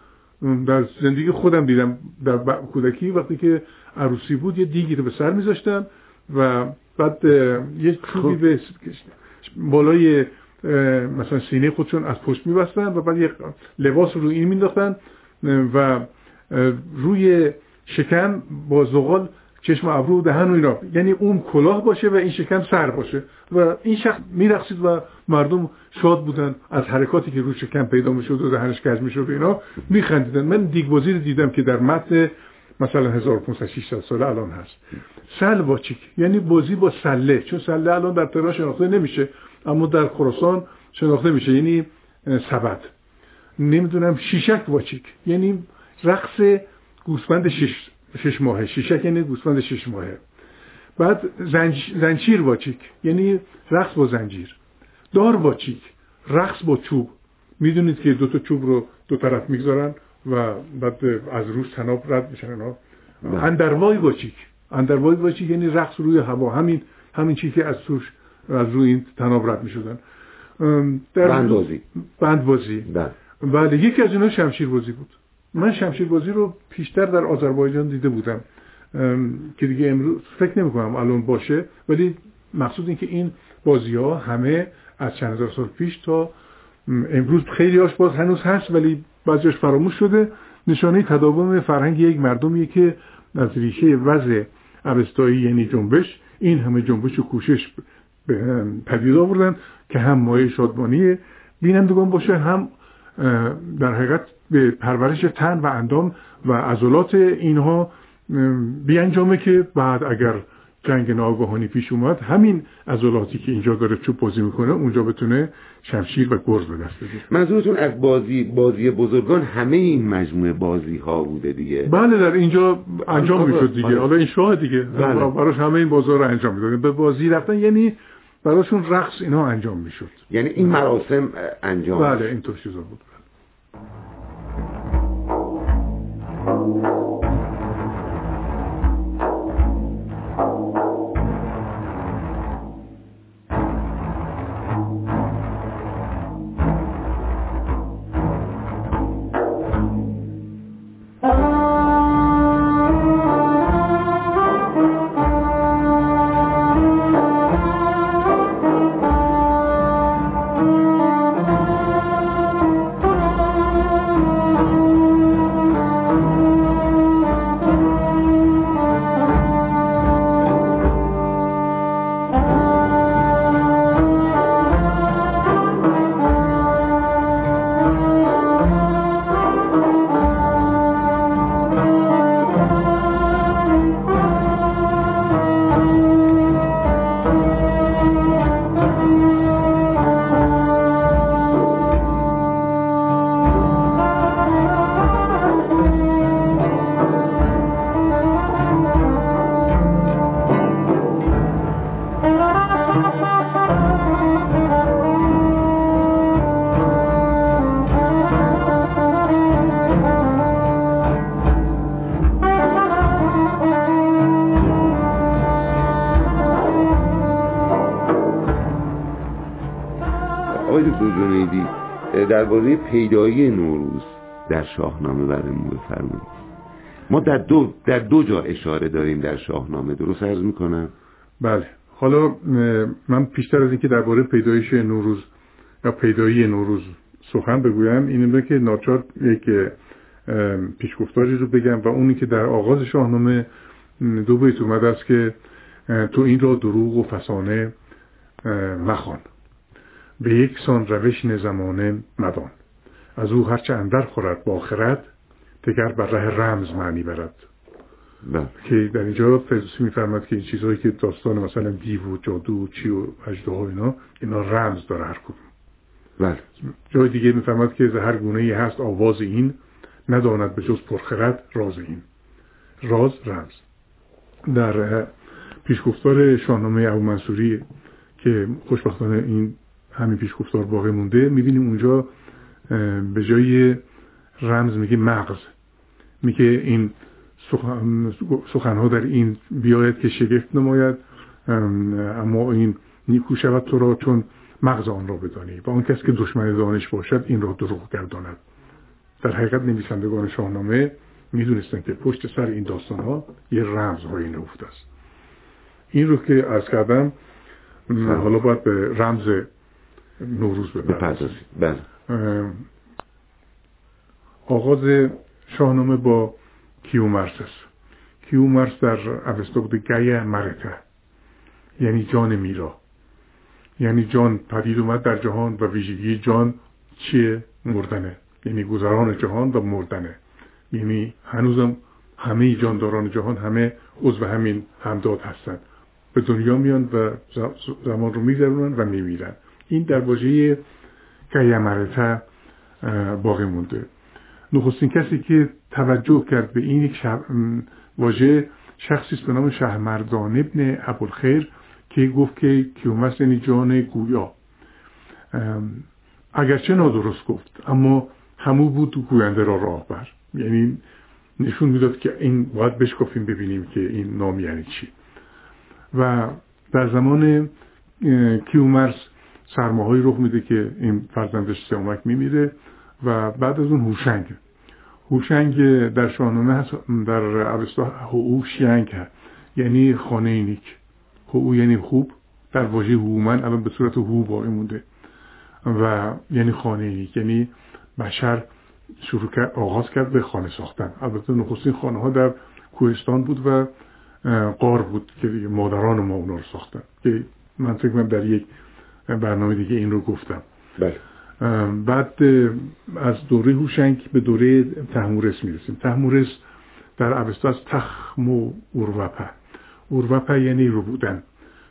در زندگی خودم دیدم. در کودکی وقتی که عروسی بود یه دیگی رو به سر میذاشتم و بعد یه چوبی خب. به بالای مثلا سینه خودشون از پشت میبستن و بعد یک لباس رو این مینداختن و روی شکم با زغال چشم ابرو دهن و اینا. یعنی اون کلاه باشه و این شکم سر باشه. و این شخص میرقصید و مردم شاد بودن از حرکاتی که روی شکم پیدا می‌شد و دهنش کج می‌شد و اینا میخندیدن. من دیگبازی رو دیدم که در متن مثلا 1500 600 ساله الان هست. سلواچیک یعنی بازی با سله چون سله الان در تهران شناخته نمیشه اما در خراسان شناخته میشه یعنی سبد. نمی‌دونم شیشک واچیک یعنی رقص گوسفند شش, شش ماهه. شیشک یعنی گوسفند شش ماهه. بعد زنج... زنجیر واچیک یعنی رقص با زنجیر. دار واچیک رقص با چوب. می‌دونید که دو تا چوب رو دو طرف می‌گذارن. و بعد از روز تناب رد میشن اینا. اندروای واچیک اندروای واچیک یعنی رقص روی هوا. همین همین چیزی که از توش از روی این تناب رد می‌شدن. بندبازی. بندبازی. بله. بله یکی از اینا شمشیر بازی بود. من شمشیر بازی رو پیشتر در آذربایجان دیده بودم. که دیگه امروز فکر نمی کنم الان باشه ولی مقصود این که این بازی ها همه از چند هزار سال پیش تا امروز خیلی هاش باز هنوز هست ولی بعضیش فراموش شده. نشانه تداوم فرهنگ یک مردمیه که از ریشه وضع عوستایی یعنی جنبش این همه جنبش و کوشش پدید آوردن که هم مایه شادمانی بینندگان باشه هم در حقیقت به پرورش تن و اندام و عضلات اینها بیانجامه که بعد اگر جنگ ناگهانی پیش اومد. همین عضلاتی که اینجا داره چوب بازی می‌کنه اونجا بتونه شمشیر و گرز به دست بده. منظورتون از بازی بازی بزرگان همه این مجموعه بازی ها بوده دیگه؟ بله در اینجا انجام می‌شد دیگه. حالا این شاه دیگه. بله. براش همه این بازار رو انجام می‌دادن. به بازی رفتن یعنی براشون رقص اینا انجام می‌شد. یعنی این مراسم انجام بله اینطور چیزا بود. درباره پیدایی نوروز در شاهنامه برامون بفرمایید. ما در دو در دو جا اشاره داریم در شاهنامه درست عرض می‌کنم؟ بله. حالا من پیشتر از اینکه درباره پیدایش نوروز یا پیدایی نوروز سخن بگویم اینه که ناچار یک پیشگفتاری رو بگم و اونی که در آغاز شاهنامه دو بیت اومده است که تو این را دروغ و فسانه مخوان. به یک سان روش نزمانه مدان از او هرچه اندر خورد با خرد دگر بر ره رمز معنی برد. بله. که در اینجا فردوسی میفرماد که این چیزهایی که داستان مثلا دیو و جادو و چی و اجده ها اینا اینا رمز داره هر کدوم. بله. جای دیگه میفرماد که هر گونه ای هست آواز این نداند به جز پرخرد راز این. راز رمز. در پیشگفتار شاهنامه ابو منصوری که خوشبختانه این همین پیش گفتار باقی مونده. می‌بینیم اونجا به جای رمز میگه مغز. میگه این سخنها در این بیاید که شگفت نماید. اما این نیکو شود تو را چون مغز آن را بدانی. و آن کس که دشمن دانش باشد این را دروغ گرداند. در حقیقت نویسندگان شاهنامه می‌دونستن که پشت سر این داستان ها یه رمز های نفت است. این رو که از کردم حالا باید به رمز نوروز بپردازیم بله. آغاز شاهنامه با کیومرس است کیومرس در اوستا بوده گیه مرته یعنی جان میرا. یعنی جان پدید اومد در جهان و ویژگی جان چیه؟ مردنه. یعنی گذران جهان و مردنه. یعنی هنوزم همه جانداران جهان همه عضو همین همداد هستند به دنیا میان و زمان رو میگذرونن و میمیرن این در واژه قیمرته باقی مونده. نخستین کسی که توجه کرد به این یک واژه شخصی به نام شهرمردان ابن ابوالخیر که گفت که کیومرس یعنی جان گویا. اگرچه نادرست گفت اما همو بود گوینده را راهبر. یعنی نشون می‌داد که این باید بشکافیم ببینیم که این نام یعنی چی. و در زمان کیومرس سرماهایی رخ میده که این فرزندش سیامک میمیره و بعد از اون هوشنگ. هوشنگ در شاهنامه هست در اوستا هوشینگ هست. یعنی خانه نیک. هو یعنی خوب. در واژه هومن الان به صورت هو باقی مونده. و یعنی خانه نیک. یعنی بشر شروع کرد آغاز کرد به خانه ساختن. البته نخستین خانه ها در کوهستان بود و قار بود که مادران ما اونا رو ساختن. که من فکر در یک برنامه دیگه این رو گفتم. بله. بعد از دوره هوشنگ به دوره تحمورس می‌رسیم. تحمورس در عوستا از تخم و اوروپا اوروپا یعنی رو بودن.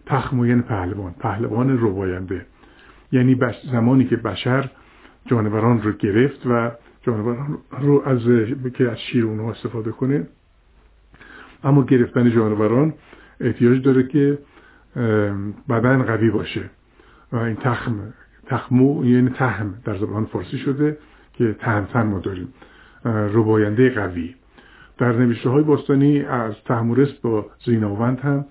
تخم یعنی پهلوان. پهلوان روباینده یعنی زمانی که بشر جانوران رو گرفت و جانوران رو از که از شیر اونها استفاده کنه. اما گرفتن جانوران احتیاج داره که بدن قوی باشه. و این تخم تخمو یعنی تهم در زبان فارسی شده که تهمتن ما داریم. رباینده قوی. در نوشته های باستانی از تحمورس با زیناوند هم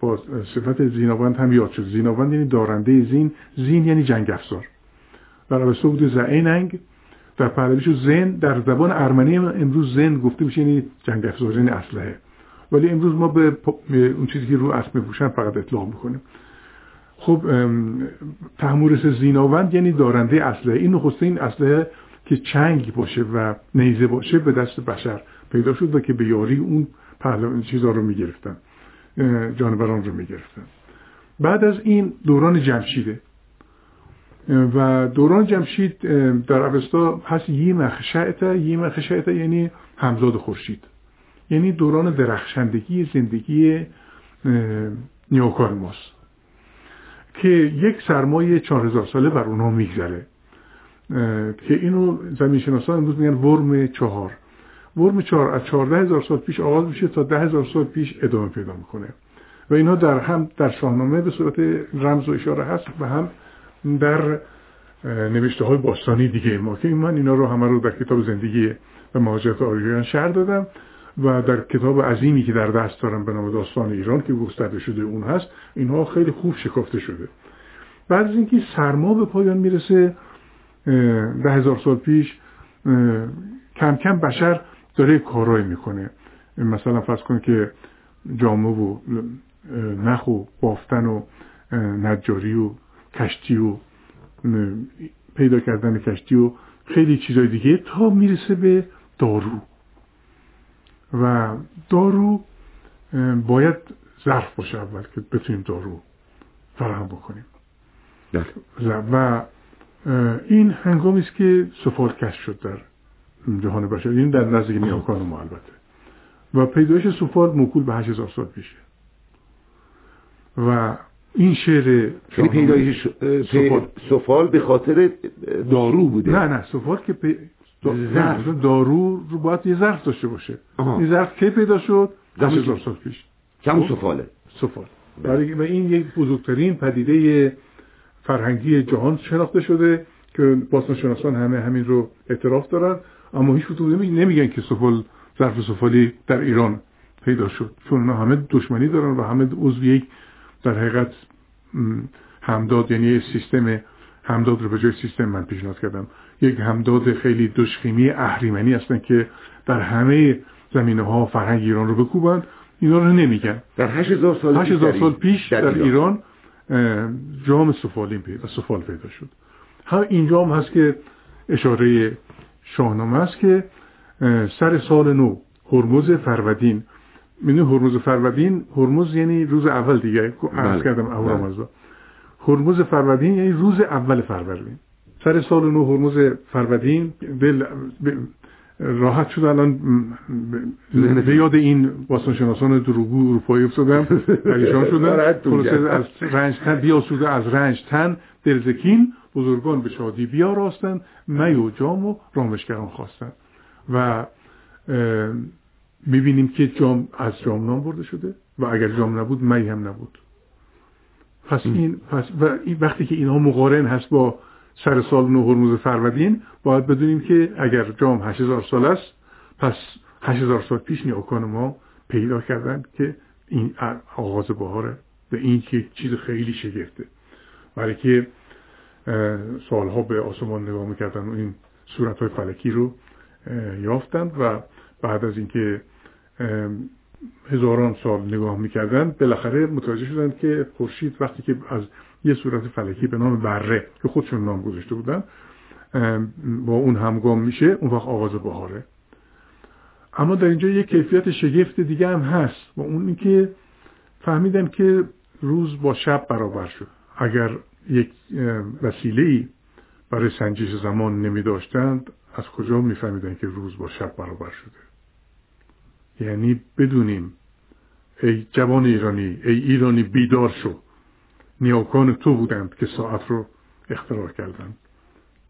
با صفت زیناوند هم یاد شده زیناوند یعنی دارنده زین زین یعنی جنگ افزار در عوض بوده زعیننگ در پهلویش زن. در زبان ارمنی امروز زن گفته میشه یعنی جنگ افزار یعنی اسلحه. ولی امروز ما به اون چیزی که رو اسب میپوشن فقط اطلاق می‌کنیم. خب تحمورس زیناوند یعنی دارنده اسلحه. این نخستین اسلحه که چنگ باشه و نیزه باشه به دست بشر پیدا شد و که به یاری اون پهلوان چیزا رو می‌گرفتن جانوران رو می‌گرفتن. بعد از این دوران جمشیده. و دوران جمشید در اوستا هست یه مخشعته یه مخشعته یعنی همزاد خورشید. یعنی دوران درخشندگی زندگی نیوکان ماست که یک سرمایه 4000 ساله بر اونها میگذره. که اینو زمین شناسان امروز میگن ورم چهار. ورم چهار از چهارده هزار سال پیش آغاز میشه تا ده هزار سال پیش ادامه پیدا می‌کنه. و اینها در هم در شاهنامه به صورت رمز و اشاره هست و هم در نوشته های باستانی دیگه ما. که من اینا رو همه رو در کتاب زندگی و مهاجرت آریان شهر دادم. و در کتاب عظیمی که در دست دارم به نام داستان ایران که گسترده شده اون هست اینها خیلی خوب شکافته شده. بعد از اینکه سرما به پایان می‌رسه ده هزار سال پیش کم کم بشر داره کارایی می‌کنه. مثلا فرض کن که جامعه و نخ و بافتن و نجاری و کشتی و پیدا کردن کشتی و خیلی چیزای دیگه تا می‌رسه به دارو. و دارو باید ظرف باشه اول که بتونیم دارو فراهم بکنیم. بله. و این هنگامی است که سفال کش شد در جهان بشر. این در نزدیک نیاکان ما البته. و پیدایش سفال موکول به 8000 سال پیشه. و این شعر یعنی پیدایش سفال به خاطر دارو بوده. نه نه سفال که پی... دارو رو باید یه ظرف داشته باشه. این ظرف کی پیدا شد ده هزار سال پیش. کم سفاله. سفال برای و این یک بزرگترین پدیده فرهنگی جهان شناخته شده که باستانشناسان همه همین رو اعتراف دارن اما هیچ کدوم نمیگن که سفال ظرف سفالی در ایران پیدا شد چون همه دشمنی دارن و همه عضو یک در حقیقت همداد یعنی سیستم همداد رو به جای سیستم من پیشنهاد کردم. یک همداد خیلی دشخیمی اهریمنی هستن که در همه زمینه ها فرهنگ ایران رو بکوبند. اینا رو نمیگن. در 8000 سال 8000 سال پیش در, ایران جام سفالین پیدا سفال پیدا شد. هم اینجا هم هست که اشاره شاهنامه است که سر سال نو هرمز فرودین می‌دونی هرمز فرودین هرمز یعنی روز اول دیگه. عرض بله. کردم اول بله. هرمز فرودین یعنی روز اول فروردین. سر سال نو هرمز فرودین راحت شد. الان به یاد این باستانشناسان دروگو اروپایی افتادم. پریشان شدم. از رنج تن بیاسوده از رنج تن دلزکین بزرگان به شادی بیاراستن می و جام و رامشگران خواستن. و می‌بینیم که جام از جام نام برده شده. و اگر جام نبود می هم نبود. پس این پس و این وقتی که اینها مقارن هست با سر سال نو هرموز فرودین باید بدونیم که اگر جام 8000 سال است پس 8000 سال پیش نیاکان ما پیدا کردن که این آغاز بهاره و این که چیز خیلی شگفته. برای که سالها به آسمان نگاه می‌کردن و این صورت های فلکی رو یافتند و بعد از اینکه هزاران سال نگاه می‌کردن بالاخره متوجه شدند که خورشید وقتی که از یه صورت فلکی به نام بره که خودشون نام گذاشته بودن با اون همگام میشه اون وقت آغاز بهاره. اما در اینجا یک کیفیت شگفت دیگه هم هست و اون اینکه فهمیدن که روز با شب برابر شد. اگر یک وسیله ای برای سنجش زمان نمی داشتند از کجا میفهمیدن که روز با شب برابر شده؟ یعنی بدونیم. ای جوان ایرانی ای ایرانی بیدار شو. نیاکان تو بودند که ساعت رو اختراع کردند.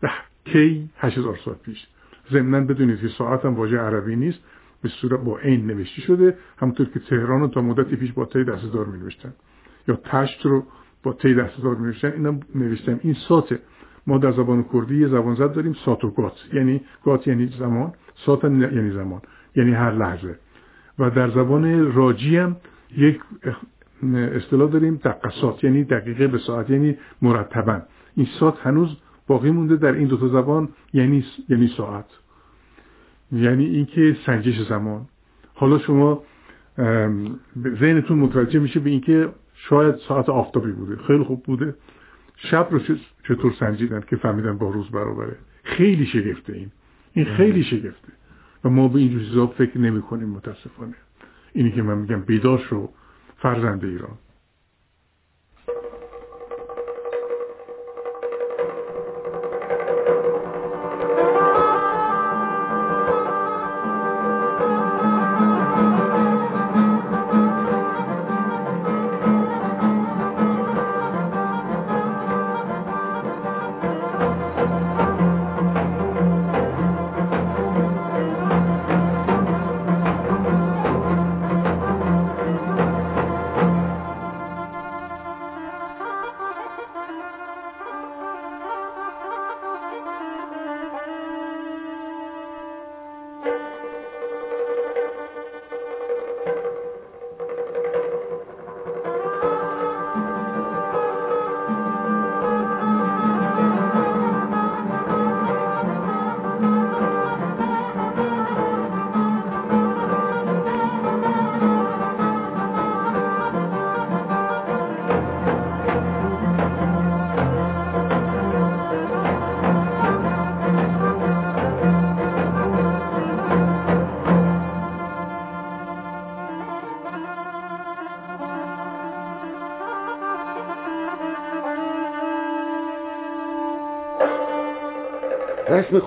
به کی؟ هزار سال پیش. ضمنا بدونید که ساعت هم واژه عربی نیست. به صورت با عین نوشته شده. همونطور که تهران رو تا مدتی پیش با تی دستدار می نوشتن یا تشت رو با تی دستدار می نوشتن اینم نوشتم. این ساته. ما در زبان کردی یه زبان زد داریم. سات و گات یعنی گات یعنی زمان. سات یعنی زمان. یعنی هر لحظه. و در زبان راجی هم یک اصطلاح داریم دقسات یعنی دقیقه به ساعت یعنی مرتبا. این سات هنوز باقی مونده در این دوتا زبان یعنی یعنی ساعت. یعنی اینکه سنجش زمان. حالا شما ذهنتون متوجه میشه به اینکه شاید ساعت آفتابی بوده. خیلی خوب بوده. شب رو چطور سنجیدن که فهمیدن با روز برابره. خیلی شگفته این. این خیلی شگفته. و ما به این چیزا فکر نمی متاسفانه. اینی که من میگم بیدار شو فرزند ایران.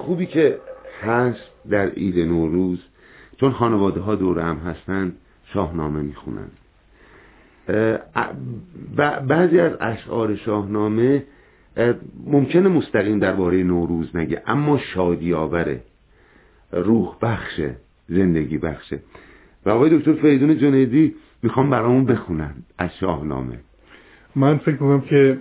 خوبی که هست در عید نوروز چون خانواده ها دور هم هستن شاهنامه می‌خونن. بعضی از اشعار شاهنامه ممکنه مستقیم درباره نوروز نگه اما شادی آوره روح بخشه زندگی بخشه و آقای دکتر فریدون جنیدی می‌خوام برامون بخونن از شاهنامه. من فکر می‌کنم که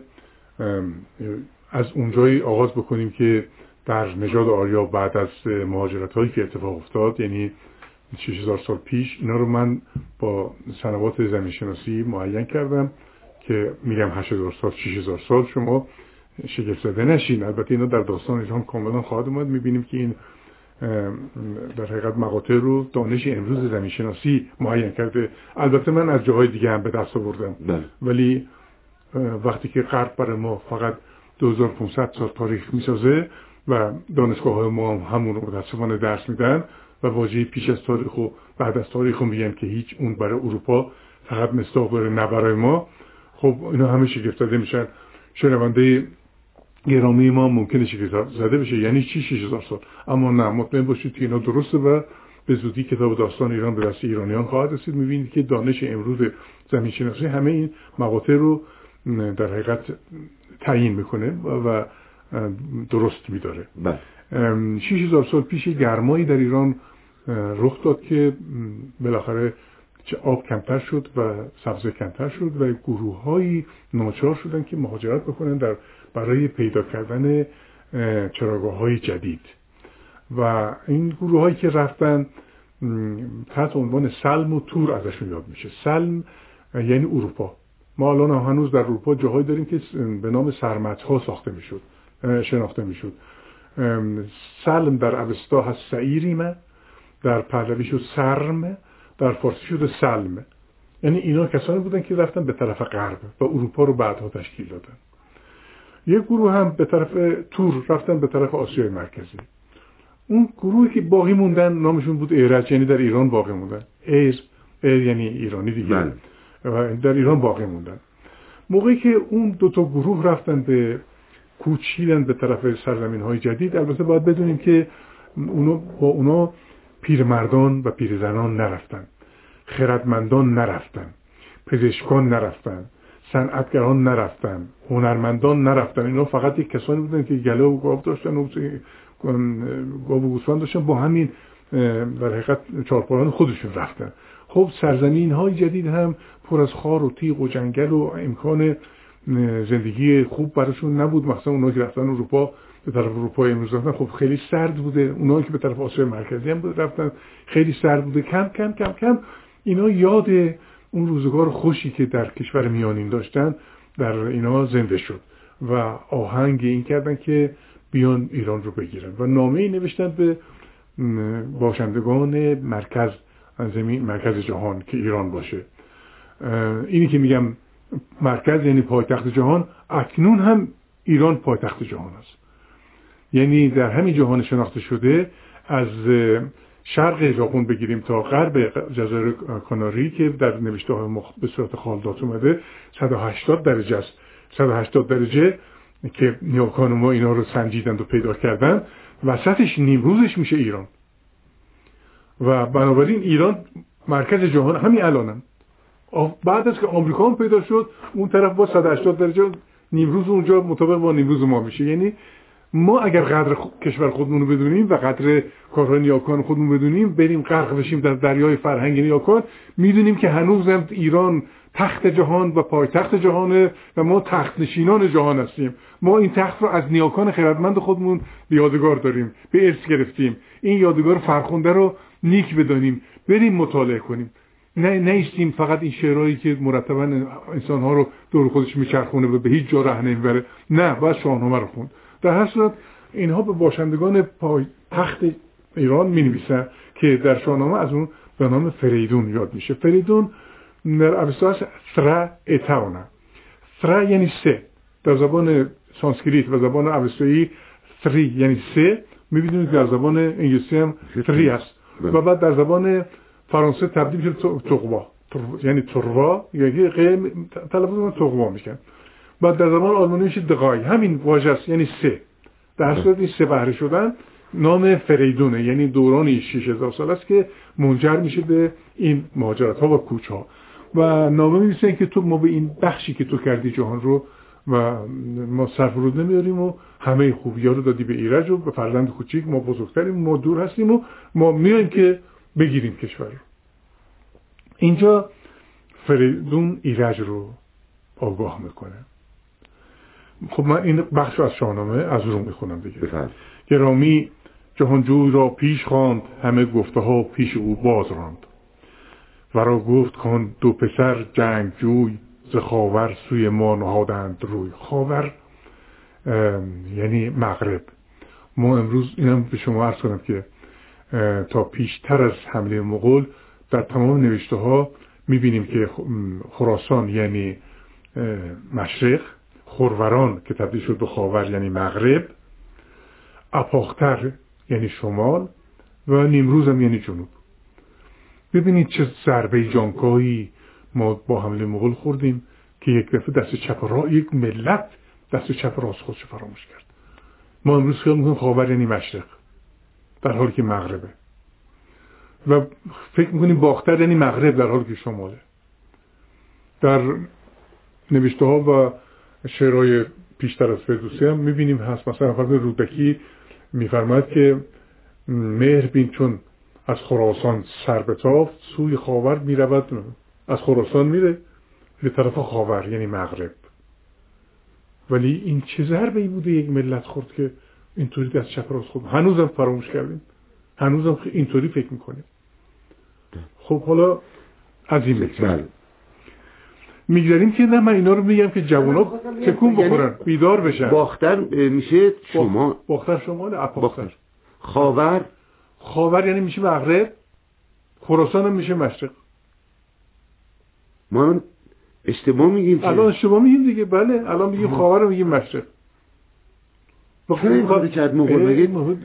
از اونجایی آغاز بکنیم که در نژاد آریا بعد از مهاجرت هایی که اتفاق افتاد یعنی 6000 سال پیش اینا رو من با سنوات زمین شناسی معین کردم که میگم 8000 سال 6000 سال شما شگفت زده نشین. البته اینا در داستان ایران کاملا خواهد اومد. می‌بینیم که این در حقیقت مقاطع رو دانش امروز زمین شناسی معین کرده. البته من از جاهای دیگه هم به دست آوردم. بله. ولی وقتی که غرب برای ما فقط 2500 سال تاریخ می‌سازه و دانشگاه های ما هم همون رو متاسفانه درس میدن و واژه پیش از تاریخ و بعد از تاریخ رو میگن که هیچ اون برای اروپا فقط مستاق بره نه برای ما. خب اینا همه شگفت میشن. شنونده گرامی ما ممکنه شکست زده بشه یعنی چی 6000 سال؟ اما نه مطمئن باشید که اینا درسته و به زودی کتاب داستان ایران به دست ایرانیان خواهد رسید. می‌بینید که دانش امروز زمین شناسی همه این مقاطع رو در حقیقت تعیین می‌کنه و درست میداره. بله. 6000 سال پیش گرمایی در ایران رخ داد که بالاخره آب کمتر شد و سبزه کمتر شد و گروه های ناچار شدن که مهاجرت بکنن در برای پیدا کردن چراگاه های جدید. و این گروه هایی که رفتن تحت عنوان سلم و تور ازشون یاد میشه. سلم یعنی اروپا. ما الان هنوز در اروپا جاهایی داریم که به نام سرمت ها ساخته می‌شد. شناخته می‌شد. سلم در اوستا هست سعیریمه در پهلوی شد سرم در فارسی شده سلم یعنی اینا کسانی بودن که رفتن به طرف غرب و اروپا رو بعدها تشکیل دادن. یک گروه هم به طرف تور رفتن به طرف آسیای مرکزی. اون گروهی که باقی موندن نامشون بود ایرج یعنی در ایران باقی موندن. ایر ایر یعنی ایرانی دیگه. بله. و در ایران باقی موندن. موقعی که اون دو تا گروه رفتن به کوچیدن به طرف سرزمین های جدید. البته باید بدونیم که اونا با اونا پیرمردان و پیرزنان نرفتن. خردمندان نرفتن. پزشکان نرفتن. صنعتگران نرفتن. هنرمندان نرفتن. اینا فقط یک کسانی بودن که گله و گاو داشتن و گاو و گوسفند داشتن. با همین در حقیقت چارپایان خودشون رفتن. خب سرزمین های جدید هم پر از خار و تیغ و جنگل و امکان زندگی خوب براشون نبود مثلا اونایی که رفتن اروپا به طرف اروپا امروز رفتن خب خیلی سرد بوده اونایی که به طرف آسیا مرکزی هم رفتن خیلی سرد بوده کم کم کم کم اینا یاد اون روزگار خوشی که در کشور میانین داشتن در اینا زنده شد و آهنگ این کردن که بیان ایران رو بگیرن و نامه ای نوشتن به باشندگان مرکز زمین مرکز جهان که ایران باشه اینی که میگم مرکز یعنی پایتخت جهان اکنون هم ایران پایتخت جهان است. یعنی در همین جهان شناخته شده از شرق ژاپن بگیریم تا غرب جزایر کاناری که در نوشته های مخ... به صورت خالدات اومده 180 درجه است. 180 درجه که نیاکان ما اینا رو سنجیدند و پیدا کردن وسطش نیمروزش میشه ایران. و بنابراین ایران مرکز جهان همین الانم بعد از که آمریکا هم پیدا شد اون طرف با 180 درجه نیمروز اونجا مطابق با نیمروز ما میشه. یعنی ما اگر قدر کشور خودمون رو بدونیم و قدر کارهای نیاکان خودمون بدونیم بریم غرق بشیم در دریای فرهنگ نیاکان می‌دونیم که هنوز هم ایران تخت جهان و پایتخت جهانه و ما تخت نشینان جهان هستیم. ما این تخت رو از نیاکان خردمند خودمون به یادگار داریم به ارث گرفتیم. این یادگار فرخونده رو نیک بدانیم بریم مطالعه کنیم. نه نیستیم فقط این شعرهایی که مرتبا انسانها رو دور خودش میچرخونه و به هیچ جا ره نمی‌بره. نه باید شاهنامه رو خوند. در هر صورت اینها به باشندگان پای تخت ایران می نویسن که در شاهنامه از اون به نام فریدون یاد میشه. فریدون در اوستا سرا اتاونا. سرا یعنی سه. در زبان سانسکریت و زبان اوستایی سری یعنی سه. می‌بینید در زبان انگلیسی هم سری هست. و بعد در زبان فرانسه تبدیل میشه تقوا. یعنی تروا یعنی تلفظ تقوا میکن بعد در زمان آلمانی میشه دقای. همین واژه است. یعنی سه. در صورت این سه بهره شدن نام فریدونه. یعنی دوران 6000 سال است که منجر میشه به این مهاجرت ها و کوچ ها و نامه می‌نویسن که تو ما به این بخشی که تو کردی جهان رو و ما سرفرود نمیاریم و همه خوبی ها رو دادی به ایرج و به فرزند کوچیک. ما بزرگتریم ما دور هستیم و ما میایم که بگیریم کشور رو اینجا فریدون ایرج رو آگاه می‌کنه. خب من این بخش از شاهنامه از رو می‌خونم دیگه. گرامی جهانجوی را پیش خواند همه گفته ها پیش او باز راند. و را گفت کن دو پسر جنگ جوی ز خاور سوی ما نهادند روی. خاور یعنی مغرب. ما امروز اینم به شما عرض کنم که تا پیشتر از حمله مغول در تمام نوشته ها می‌بینیم که خراسان یعنی مشرق خوروران که تبدیل شد به خاور یعنی مغرب اپاختر یعنی شمال و نیمروز هم یعنی جنوب. ببینید چه ضربه جانکایی ما با حمله مغول خوردیم که یک دفعه دست چپ را یک ملت دست چپ راست خودش فراموش کرد. ما امروز خیال می‌کنیم خاور یعنی مشرق. در حالی که مغربه. و فکر می‌کنیم باختر یعنی مغرب در حالی که شماله. در نوشته ها و شعرهای پیشتر از فردوسی هم می‌بینیم هست. مثلا فرد رودکی میفرماید که مهر بین چون از خراسان سر بتافت سوی خاور می‌رود از خراسان میره به طرف خاور یعنی مغرب. ولی این چه ضربه ای بوده یک ملت خورد که اینطوری دست چپ راست خود هنوزم فراموش کردیم. هنوزم اینطوری فکر می‌کنیم. خب حالا از این بگذاریم می‌گذاریم که نه من اینا رو میگم که جوان ها تکون یعنی بخورن بیدار بشن. باختر میشه شما؟ باختر شمال اپاختر خاور؟ خاور یعنی میشه مغرب خراسان هم میشه مشرق. ما اشتباه میگیم الان اشتباه میگیم دیگه بله. الان میگیم خاور میگیم مشرق. چرا کرد مغول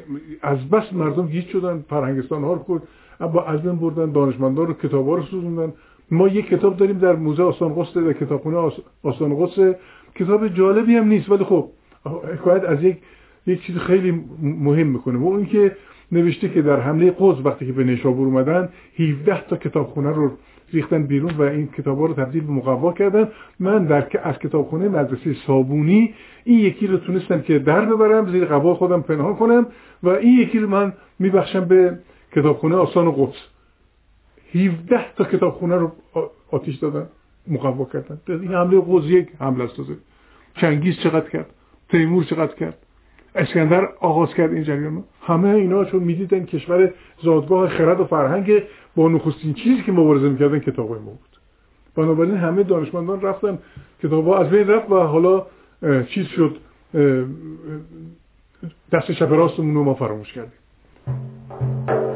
از بس مردم گیج شدن فرهنگستان ها رو کرد با از بین بردن دانشمندان رو کتاب ها رو سوزوندن. ما یک کتاب داریم در موزه آستان قدس در کتابخونه آستان قدس کتاب جالبی هم نیست ولی خب حکایت از یک یک چیز خیلی مهم می‌کنه. و اون که نوشته که در حمله قدس وقتی که به نیشابور اومدن 17 تا کتابخونه رو ریختن بیرون و این کتابا رو تبدیل به مقوا کردن. من در از کتابخونه مدرسه صابونی این یکی رو تونستم که در ببرم زیر قبا خودم پنهان کنم و این یکی رو من میبخشم به کتابخونه آسان و قدس. 17 تا کتابخونه رو آتیش دادن مقوا کردن. این حمله یک حمله است. چنگیز چقدر کرد؟ تیمور چقدر کرد؟ اسکندر آغاز کرد این جریان همه اینا چون می‌دیدن کشور زادگاه خرد و فرهنگ با نخستین چیزی که مبارزه می‌کردن کتاب ما بود. بنابراین همه دانشمندان رفتن کتاب از بین رفت و حالا چیز شد دست چپ راستمون رو ما فراموش کردیم.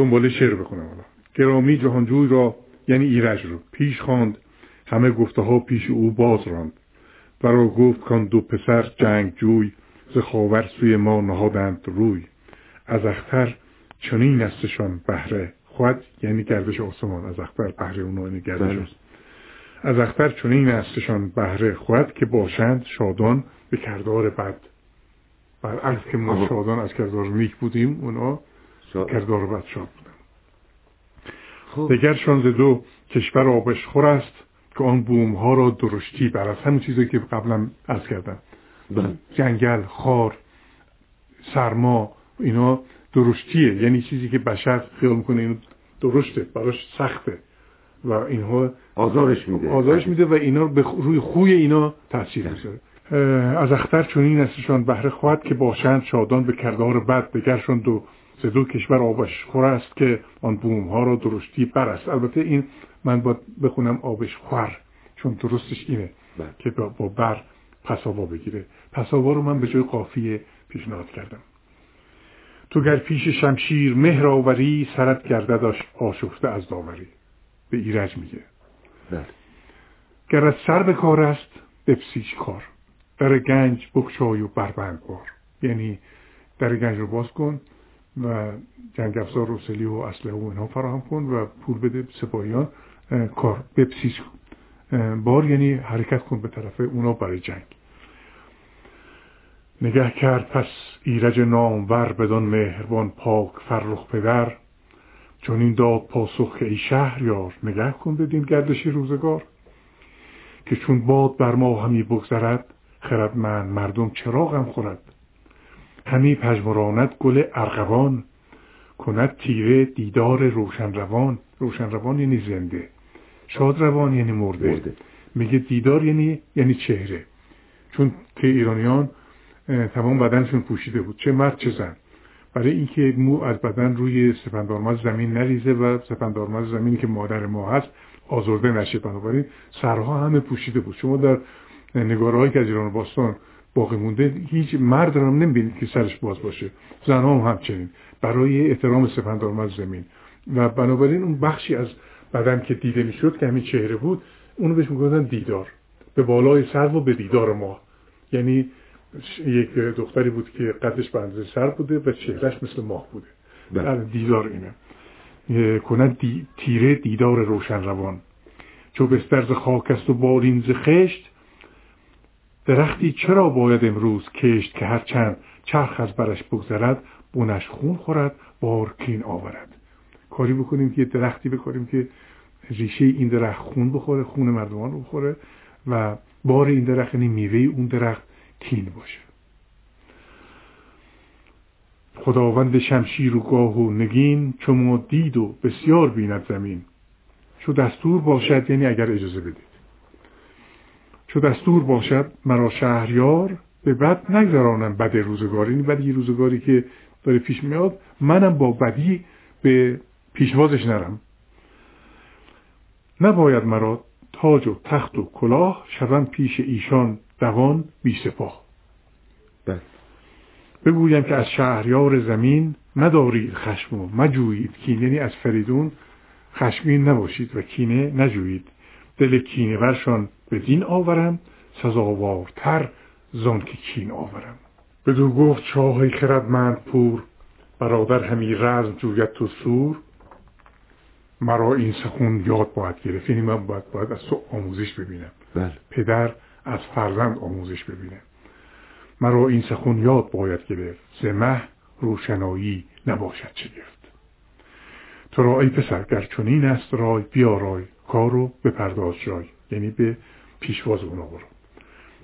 دنبال شعر بخونم حالا. گرامی جهانجوی را یعنی ایرج رو پیش خواند. همه گفته ها پیش او باز راند. را گفت کان دو پسر جنگ جوی ز خاور سوی ما نهادند روی. از اختر چنین استشان بهره خود یعنی گردش آسمان. از اختر بهره اونو یعنی گردش بله. از اختر چنین استشان بهره خود که باشند شادان به کردار بد. برعکس که ما شادان از کردار نیک بودیم اونا کردار بد شاد بودن خب. دگرشان ز دو کشور آبش خور است که آن بوم ها را درشتی بر از همین چیزی که قبلا از کردن بله. جنگل خار سرما اینا درشتیه. یعنی چیزی که بشر خیال می‌کنه اینو درشته براش سخته. و اینها آزارش میده. آزارش میده و اینا به روی خوی اینا تاثیر می‌ذاره. از اختر چنین استشان بهره خواهد که باشند شادان به کردار بد. دگرشان دو ز دو کشور آبش خور است که آن بوم ها را درشتی بر است. البته این من باید بخونم آبش خور چون درستش اینه بله. که با بر پساوا بگیره. پساوا رو من به جای قافیه پیشنهاد کردم. تو گر پیش شمشیر مهر آوری سرت گردد آشفته از داوری. به ایرج میگه. بله. گر از سر به کار است بپسیش کار. در گنج بکشای و بربند بار. یعنی در گنج رو باز کن. و جنگ افزار روسلی و اسلحه و اینها فراهم کن و پول بده سپاهیان کار بپسیز کن. بار یعنی حرکت کن به طرف اونا برای جنگ. نگه کرد پس ایرج نامور بدان مهربان پاک فرخ پدر. چون این داد پاسخ که ای شهریار نگه کن بدین گردش روزگار. که چون باد بر ما همی بگذرد من مردم چراغم خورد. همی پژمراند گل ارغوان کند تیره دیدار روشن روان روشن روان یعنی زنده. شاد روان یعنی مرده, میگه دیدار یعنی یعنی چهره. چون که ایرانیان تمام بدنشون پوشیده بود. چه مرد چه زن. برای اینکه مو از بدن روی سپندارمز زمین نریزه و سپندارمز زمینی که مادر ما هست آزرده نشه. بنابراین سرها همه پوشیده بود. شما در نگارهایی که از ایران باستان باقی مونده هیچ مرد رو هم نمی‌بینید که سرش باز باشه. زن هم همچنین. برای احترام سپندارمز زمین. و بنابراین اون بخشی از بدن که دیده می‌شد که همین چهره بود اونو بهش می‌گفتن دیدار. به بالای سر و به دیدار ما. یعنی یک دختری بود که قدش به سر بوده و چهرش مثل ماه بوده. بله. دیدار اینه. کنند دی، تیره دیدار روشن روان چو بسترز خاک است و بالین ز خشت درختی چرا باید امروز کشت که هرچند چرخ از برش بگذرد بونش خون خورد بار کین آورد؟ کاری بکنیم که درختی بکنیم که ریشه این درخت خون بخوره خون مردمان بخوره و بار این درخت یعنی میوه اون درخت کین باشه. خداوند شمشیر و گاه و نگین چون دید و بسیار بیند زمین. چو دستور باشد یعنی اگر اجازه بدید. چو دستور باشد مرا شهریار به بد نگذرانم. بد روزگاری این بد روزگاری که داره پیش میاد. منم با بدی به پیشوازش نرم. نباید مرا تاج و تخت و کلاه شوم پیش ایشان دوان بی سپاه. بله. بگویم که از شهریار زمین ندارید خشم و مجویید. کین یعنی از فریدون خشمین نباشید و کینه نجویید. دل کینه ورشان به دین آورم سزاوارتر زان که کین آورم. بدو گفت شاه خردمند پور برادر همی رزم جوید تو سور. مرا این سخون یاد باید گرفت یعنی من باید, باید از تو آموزش ببینم. بله. پدر از فرزند آموزش ببینه. مرا این سخون یاد باید گرفت زمه روشنایی نباشد چه گفت. تو را ای پسر گر چنین است رای بیارای. کار رو بپرداز جای یعنی به پیشواز اونا برو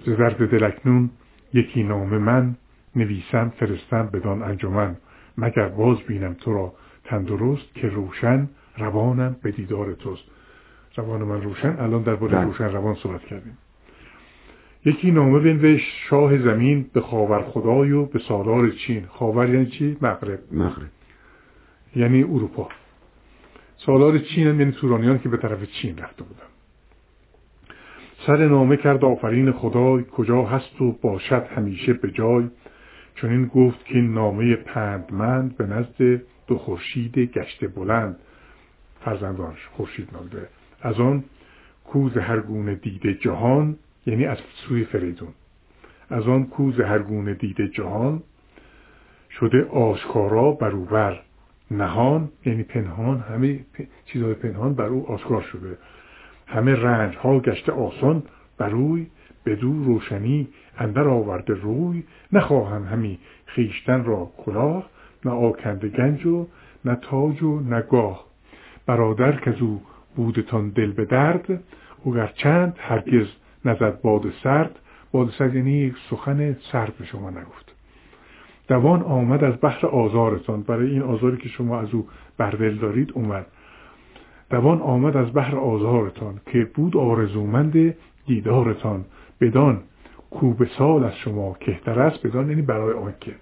ز درد دلکنون یکی نام من نویسم فرستم بدان انجمن. مگر باز بینم تو را تندرست که روشن روانم به دیدار توست؟ روان من روشن؟ الان در باره. روشن روان صحبت کردیم. یکی نامه بنوشت شاه زمین به خاور خدای و به سالار چین. خاور یعنی چی؟ مغرب. مغرب. یعنی اروپا. سالار چین هم یعنی تورانیان که به طرف چین رفته بودن. سر نامه کرد آفرین خدای کجا هست و باشد همیشه به جای. این گفت که نامه پندمند به نزد دو خورشید گشته بلند. فرزندانش خورشید نامده از آن کوز هر گونه دیده جهان یعنی از سوی فریدون. از آن کوز هر گونه دیده جهان شده آشکارا بروبر نهان یعنی پنهان همه چیزهای پنهان بر او آشکار شده. همه رنج ها گشته آسان بر روی بدو روشنی اندر آورده روی. نخواهم همی خیشتن را کلاه نه آکنده گنج و نه تاج و نگاه برادر که او بودتان دل به درد. او چند هرگز نزد باد سرد باد سرد یعنی سخن سرد به شما نگفت. دوان آمد از بحر آزارتان. برای این آزاری که شما از او بردل دارید اومد. دوان آمد از بحر آزارتان که بود آرزومند دیدارتان. بدان کو به سال از شما کهتر است. بدان یعنی برای آنکه.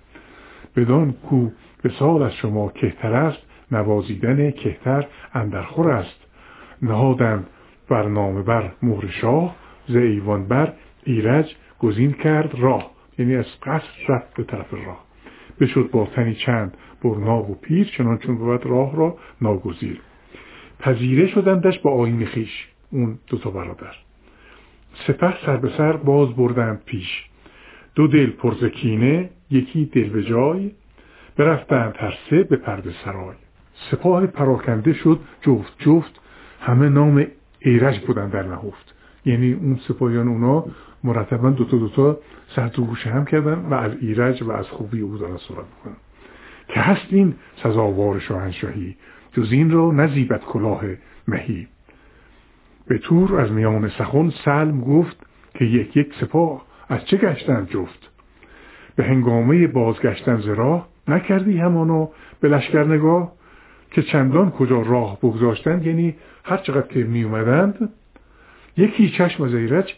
بدان کو به سال از شما کهتر است. نوازیدن کهتر اندرخور است. نهادند برنامه بر مهر شاه. ز ایوان بر ایرج گزین کرد راه. یعنی از قصد رفت به طرف راه. بشد با تنی چند برناب و پیر چنان چون بود راه را ناگزیر. پذیره شدندش با آین خیش اون دوتا برادر. سپه سر به سر باز بردند پیش. دو دل پرزکینه یکی دل به جای. برفتند هر به پرده سرای. سپاه پراکنده شد جفت جفت. همه نام ایرج بودن در نهفت. یعنی اون سپاهیان اونا مرتبا دوتا دوتا سر تو گوشه هم کردن و از ایرج و از خوبی او دارن صحبت می‌کنن. که هست این سزاوار شاهنشاهی جز این را نزیبت کلاه مهی. به تور از میان سخن سلم گفت که یک یک سپاه از چه گشتن جفت؟ به هنگامه بازگشتن ز راه نکردی همانو به لشکر نگاه؟ که چندان کجا راه بگذاشتن؟ یعنی هر چقدر که می اومدند یکی چشم از ایرج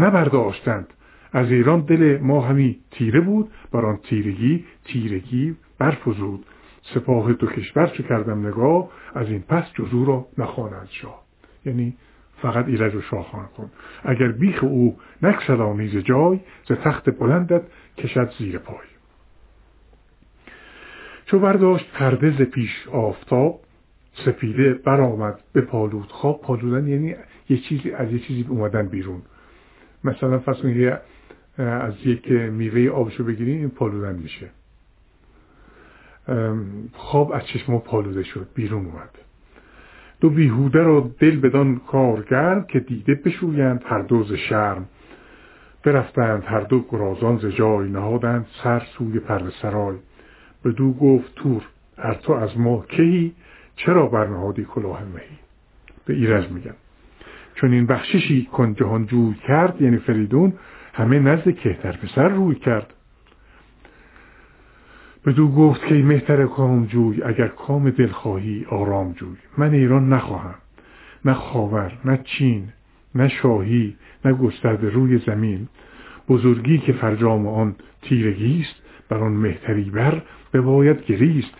نبرداشتند. از ایران دل ما همی تیره بود بر آن تیرگی تیرگی برفزود. سپاه دو کشور چه کردم نگاه از این پس جزو را نخواند شاه. یعنی فقط ایرج رو شاه خواهند کن اگر بیخ او نکسلانی جای ز تخت بلندت کشد زیر پای. چو برداشت پرده ز پیش آفتاب سپیده برآمد به پالود خواب پالودن یعنی یه چیزی از یه چیزی اومدن بیرون. مثلا فرض از یک میوه آبشو بگیریم این پالودن میشه. خواب از چشم پالوده شد بیرون اومد. دو بیهوده را دل بدان کارگر که دیده بشویند هر دو ز شرم برفتند هر دو گرازان ز جای نهادند سر سوی پرده سرای. دو گفت تور هر تو از ما کهی؟ چرا برنهادی کلاه مهی؟ به ایرج میگن چون این بخششی کن جهان جوی کرد یعنی فریدون همه نزد کهتر پسر روی کرد. بدو گفت که مهتر کام جوی اگر کام دل خواهی آرام جوی. من ایران نخواهم. نه خاور نه چین نه شاهی نه گسترده روی زمین. بزرگی که فرجام آن تیرگیست بر آن مهتری بر بباید گریست.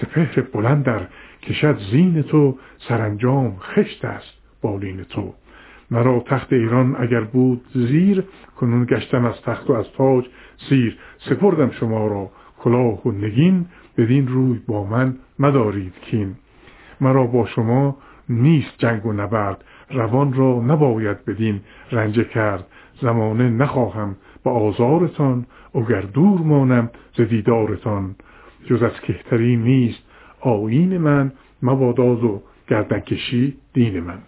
سپهر بلند در کشد زین تو سرانجام خشت است. بالین تو. مرا تخت ایران اگر بود زیر کنون گشتم از تخت و از تاج سیر. سپردم شما را کلاه و نگین بدین روی با من مدارید کین. مرا با شما نیست جنگ و نبرد روان را نباید بدین رنجه کرد. زمانه نخواهم با آزارتان اگر دور مانم ز دیدارتان. جز از کهتری نیست آیین من مباداز و گردنکشی دین من.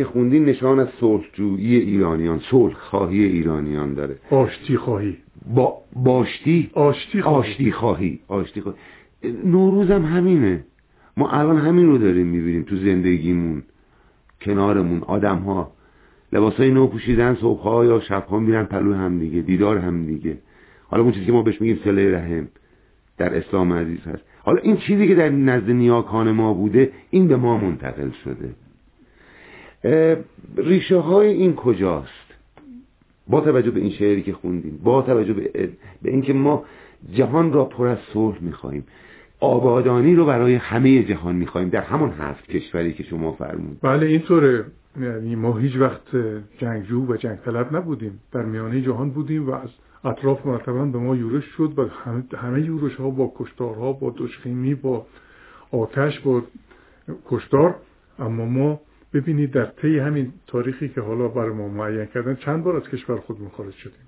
که خوندی نشان از صلحجویی ایرانیان صلح خواهی ایرانیان داره. آشتی خواهی. با باشتی؟ آشتی خواهی. آشتی خواهی آشتی خواهی. نوروزم همینه. ما الان همین رو داریم می‌بینیم تو زندگیمون. کنارمون آدم ها لباس های نو پوشیدن صبح ها یا شب ها میرن پلو هم دیگه دیدار هم دیگه. حالا اون چیزی که ما بهش میگیم سله رحم در اسلام عزیز هست. حالا این چیزی که در نزد نیاکان ما بوده این به ما منتقل شده. ریشه های این کجاست؟ با توجه به این شعری که خوندیم با توجه به, به اینکه ما جهان را پر از صلح می‌خواهیم آبادانی رو برای همه جهان می‌خوایم در همون هفت کشوری که شما فرمود بله اینطوره یعنی ما هیچ وقت جنگجو و جنگ طلب نبودیم. در میانه جهان بودیم و از اطراف مرتبا به ما یورش شد و همه یورش ها با کشتارها با دشخیمی با آتش با کشتار. اما ما ببینید در طی همین تاریخی که حالا برای ما معین کردن چند بار از کشور خودمون خارج شدیم.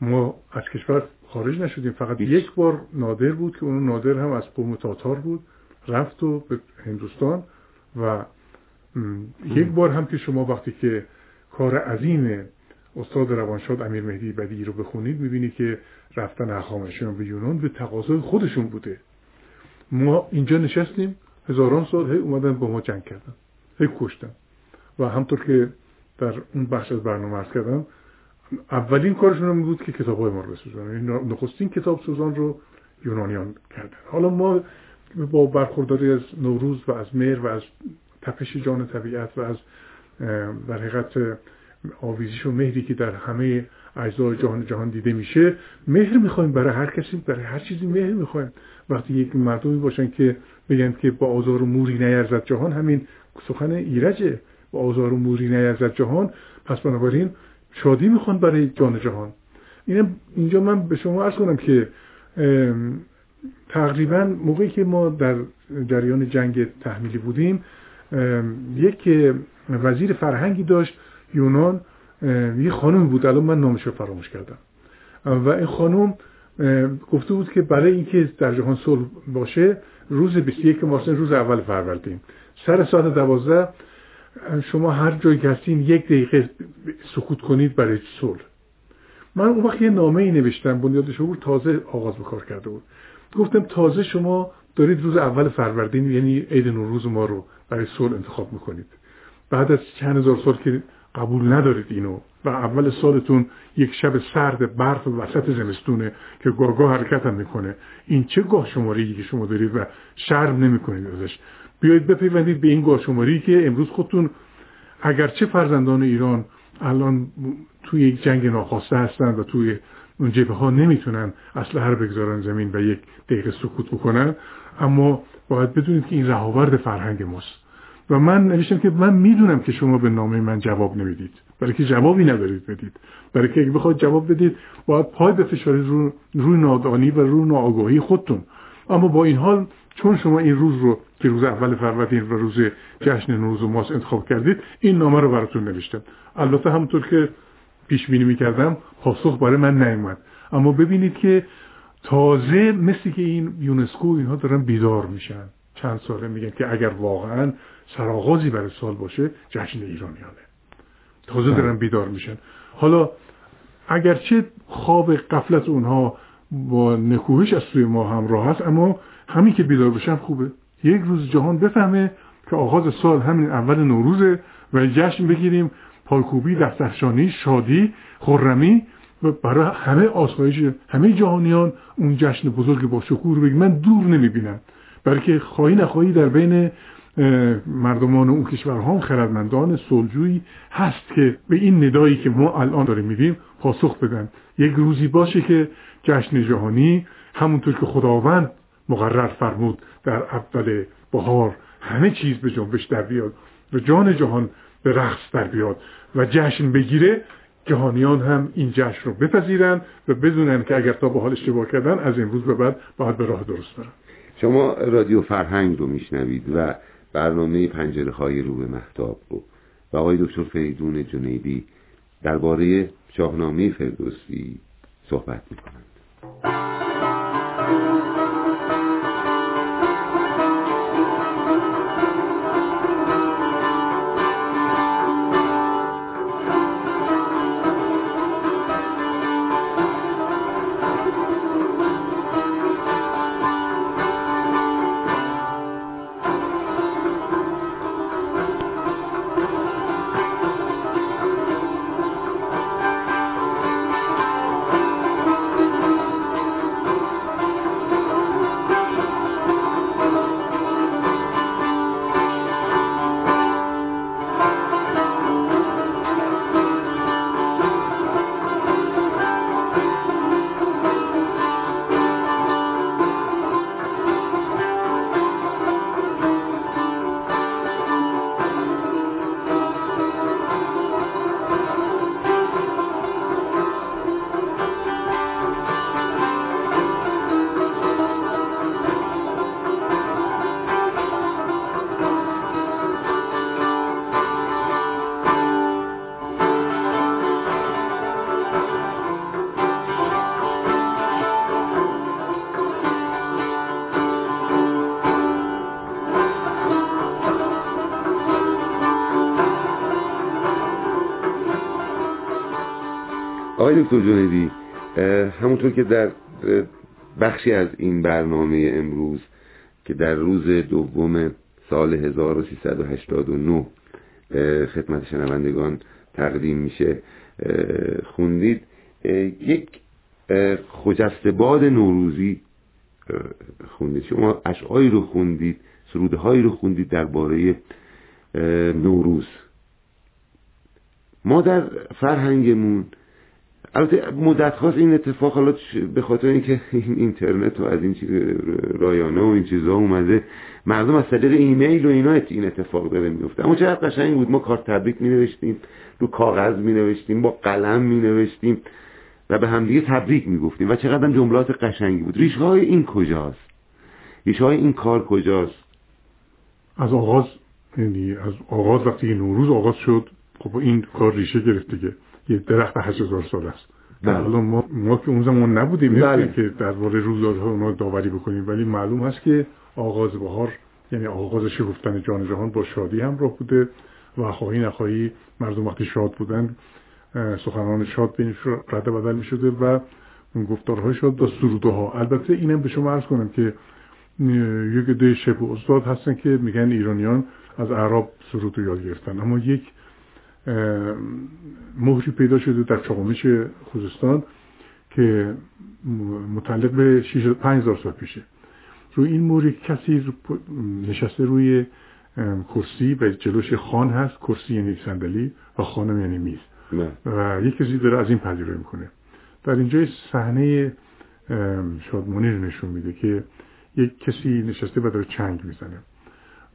ما از کشور خارج نشدیم. فقط یک بار نادر بود که اون نادر هم از قوم تاتار بود رفت و به هندوستان و یک بار هم که شما وقتی که کار عظیم استاد روانشاد امیر مهدی بدی رو بخونید می‌بینید که رفتن اخامشیان به یونان به تقاضای خودشون بوده. ما اینجا نشستیم. هزاران سال هی اومدن با ما جنگ کردن هی کشتن. و همطور که در اون بخش از برنامه ارز کردم اولین کارشون هم بود که کتاب های ما رو بسوزن. یعنی نخستین کتاب سوزان رو یونانیان کردن. حالا ما با برخورداری از نوروز و از مهر و از تپش جان طبیعت و از در حقیقت آویزش و مهری که در همه اجزای جهان جهان دیده میشه مهر می‌خوایم برای هر کسی برای هر چیزی مهر می‌خوایم. وقتی یک مردمی باشن که بگن که با آزار و موری نیرزد جهان همین سخن ایرجه. با آزار و موری نیرزد جهان پس بنابراین شادی می‌خوان برای جان جهان. اینجا من به شما ارز کنم که تقریبا موقعی که ما در جریان جنگ تحمیلی بودیم یک وزیر فرهنگی داشت یونان یه خانم بود. الان من نامش رو فراموش کردم. و این خانم گفته بود که برای اینکه در جهان صلح باشه روز 21 مارس روز اول فروردین. سر ساعت دوازده شما هر جایی که هستین یک دقیقه سکوت کنید برای صلح. من اون وقت یه نامه ای نوشتم بنیاد شعور تازه آغاز به کار کرده بود. گفتم تازه شما دارید روز اول فروردین یعنی عید نوروز ما رو برای صلح انتخاب می‌کنید. بعد از چند هزار سال که قبول ندارید اینو. و اول سالتون یک شب سرد برف وسط زمستونه که گاه حرکت هم می‌کنه. این چه گاه شماری که شما دارید و شرم نمی‌کنید ازش. بیایید بپیوندید به این گاه شماری که امروز خودتون اگرچه فرزندان ایران الان توی یک جنگ ناخواسته هستند و توی اون جبه ها نمی‌تونن اسلحه رو بگذارن زمین و یک دقیقه سکوت بکنن اما باید بدونید که این رهاورد فرهنگ ماست. و من نوشتم که من می‌دونم که شما به نامه من جواب نمی‌دید. برای که جوابی ندارید بدید. برای که اگه بخواید جواب بدید باید پای بفشارید رو روی نادانی و روی ناآگاهی خودتون. اما با این حال چون شما این روز رو که روز اول فروردین و روز جشن نوروز و ماس انتخاب کردید این نامه رو براتون نوشتم. البته همونطور که پیش بینی می‌کردم پاسخ برای من نیومد. اما ببینید که تازه مثل که این یونسکو اینها دارن بیدار میشن. چند ساله میگن که اگر واقعا سرآغازی برای سال باشه جشن ایرانیانه. تازه بله. دارن بیدار میشن. حالا اگرچه خواب قفلت اونها با نکوهش از سوی ما همراه هست اما همین که بیدار بشن خوبه. یک روز جهان بفهمه که آغاز سال همین اول نوروزه و جشن بگیریم. پایکوبی دفترشانی شادی خرمی و برای همه آسایش همه جهانیان اون جشن بزرگ با شکوه رو من دور نمی‌بینم. بلکه خواهی نخواهی در بین مردمان اون کشورها خردمندان سلجویی هست که به این ندایی که ما الان داریم میدیم پاسخ بدن. یک روزی باشه که جشن جهانی همونطور که خداوند مقرر فرمود در اول بهار همه چیز به جنبش در بیاد و جان جهان به رقص در بیاد و جشن بگیره جهانیان هم این جشن رو بپذیرن و بدونن که اگر تا به حال اشتباه کردن از امروز به بعد باید به راه درست برن. شما رادیو فرهنگ رو میشنوید و برنامه پنجره های رو به محتاب رو. و آقای دکتر فریدون جنیدی درباره شاهنامه فردوسی صحبت می‌کنند. دکتر جنیدی. همونطور که در بخشی از این برنامه امروز که در روز دوم سال 1389 خدمت شنوندگان تقدیم میشه خوندید. یک خجست باد نوروزی خوندید. شما اشعاری رو خوندید سروده هایی رو خوندید درباره نوروز. ما در فرهنگمون البته مدت خواست این اتفاق حالا به خاطر اینکه این اینترنت و از این رایانه و این چیزها اومده مردم از طریق ایمیل و اینا این اتفاق داره میفته. اما چقدر قشنگ بود ما کارت تبریک می نوشتیم رو کاغذ می نوشتیم با قلم می نوشتیم و به همدیگه تبریک می گفتیم و چقدر جملات قشنگی بود. ریشه های این کجاست؟ ریشه های این کار کجاست؟ از آغاز یعنی از آغاز وقتی نوروز آغاز شد خب این کار ریشه گرفت دیگه. یه درخت هشت هزار سال است بله. حالا ما, ما که اون زمان نبودیم بله. که درباره روزدادها ما داوری بکنیم ولی معلوم هست که آغاز بهار یعنی آغاز شکفتن جان جهان با شادی همراه بوده و خواهی نخواهی مردم وقتی شاد بودن سخنان شاد بینش رده بدل می شده و گفتارهای شاد با سروده ها البته اینم به شما عرض کنم که یک ده شبه استاد هستن که میگن ایرانیان از عرب سرود یاد گرفتن اما یک مهری پیدا شده در چاقومش خوزستان که متعلق به 5000 سال پیشه. روی این مهر کسی نشسته روی کرسی و جلوش خان هست. کرسی یعنی صندلی و خانم یعنی میز. و یک کسی داره از این پذیرایی می‌کنه. در اینجا صحنه شادمانی رو نشون میده که یک کسی نشسته و داره چنگ می‌زنه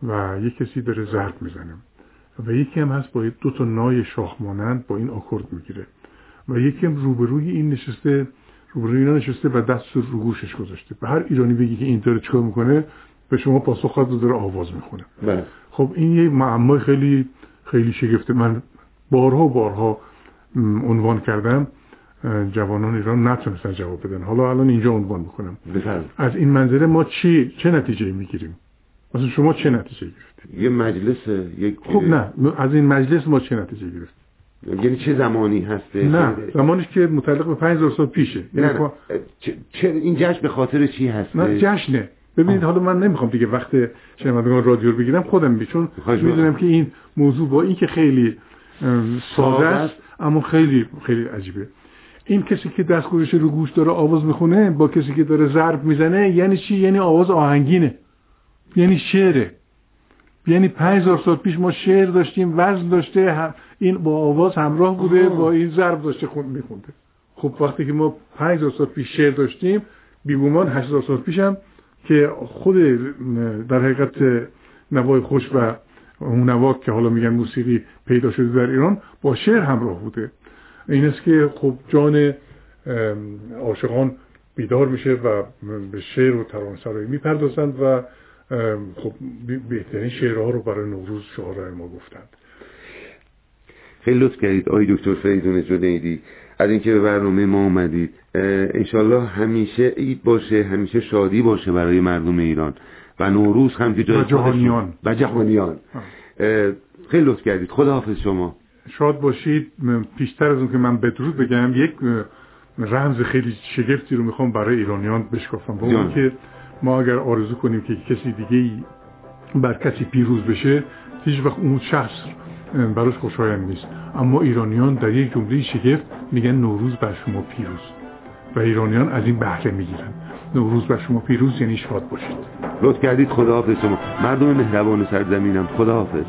و یک کسی داره ضرب می‌زنه. و یکی هم هست با دو تا نای شاخ مانند با این آکورد می‌گیره. و یکی هم روبروی این نشسته روبروی اینا نشسته و دست رو گوشش گذاشته. به هر ایرانی بگی که این داره چیکار می‌کنه به شما پاسخ خواهد داره آواز می‌خونه. بله. خب این یه معمای خیلی خیلی شگفته. من بارها بارها عنوان کردم. جوانان ایران نتونستن جواب بدن. حالا الان اینجا عنوان می‌کنم. از این منظره ما چی چه نتیجه می‌گیریم؟ مثلا شما چه نتیجه گرفتید یه مجلس یک خب نه از این مجلس ما چه نتیجه گرفتیم؟ یعنی چه زمانی هسته؟ نه زمانیش که متعلق به 5000 سال پیشه. یعنی نه, نه. چه این جشن به خاطر چی هست نه جشنه. ببینید حالا من نمی‌خوام دیگه وقت شنوندگان رادیو رو بگیرم خودم بی چون می‌دونم که این موضوع با این که خیلی ساده است اما خیلی خیلی عجیبه. این کسی که دست گذاشته رو گوش داره آواز می‌خونه با کسی که داره ضرب می‌زنه یعنی چی؟ یعنی آواز آهنگینه. یعنی شعره. یعنی 5000 سال پیش ما شعر داشتیم وزن داشته این با آواز همراه بوده با این ضرب داشته خون میخونده. خب وقتی که ما 5000 سال پیش شعر داشتیم بیگمان 8000 سال پیشم که خود در حقیقت نوای خوش و اون نوا که حالا میگن موسیقی پیدا شده در ایران با شعر همراه بوده. این است که خب جان عاشقان بیدار میشه و به شعر و ترانه‌سرایی می‌پردازند و خب بهترین شعرها رو برای نوروز شعرهای ما گفتند. خیلی لطف کردید آقای دکتر فریدون جنیدی از اینکه به برنامه ما آمدید انشالله همیشه عید باشه همیشه شادی باشه برای مردم ایران. و نوروز هم که جای جهانیان. و جهانیان. خیلی لطف کردید. خدا حافظ شما. شاد باشید. پیشتر از اون که من بدرود بگم یک رمز خیلی شگفتی رو می‌خوام برای ایرانیان بشکافم. با اون که ما اگر آرزو کنیم که کسی دیگه بر کسی پیروز بشه هیچ وقت اون شخص براش خوشایند نیست. اما ایرانیان در یک جمله شگفت میگن نوروز بر شما پیروز. و ایرانیان از این بهره می‌گیرن. نوروز بر شما پیروز یعنی شاد باشید. لطف کردید. خداحافظ شما. مردم مهربان سرزمینم. خداحافظ.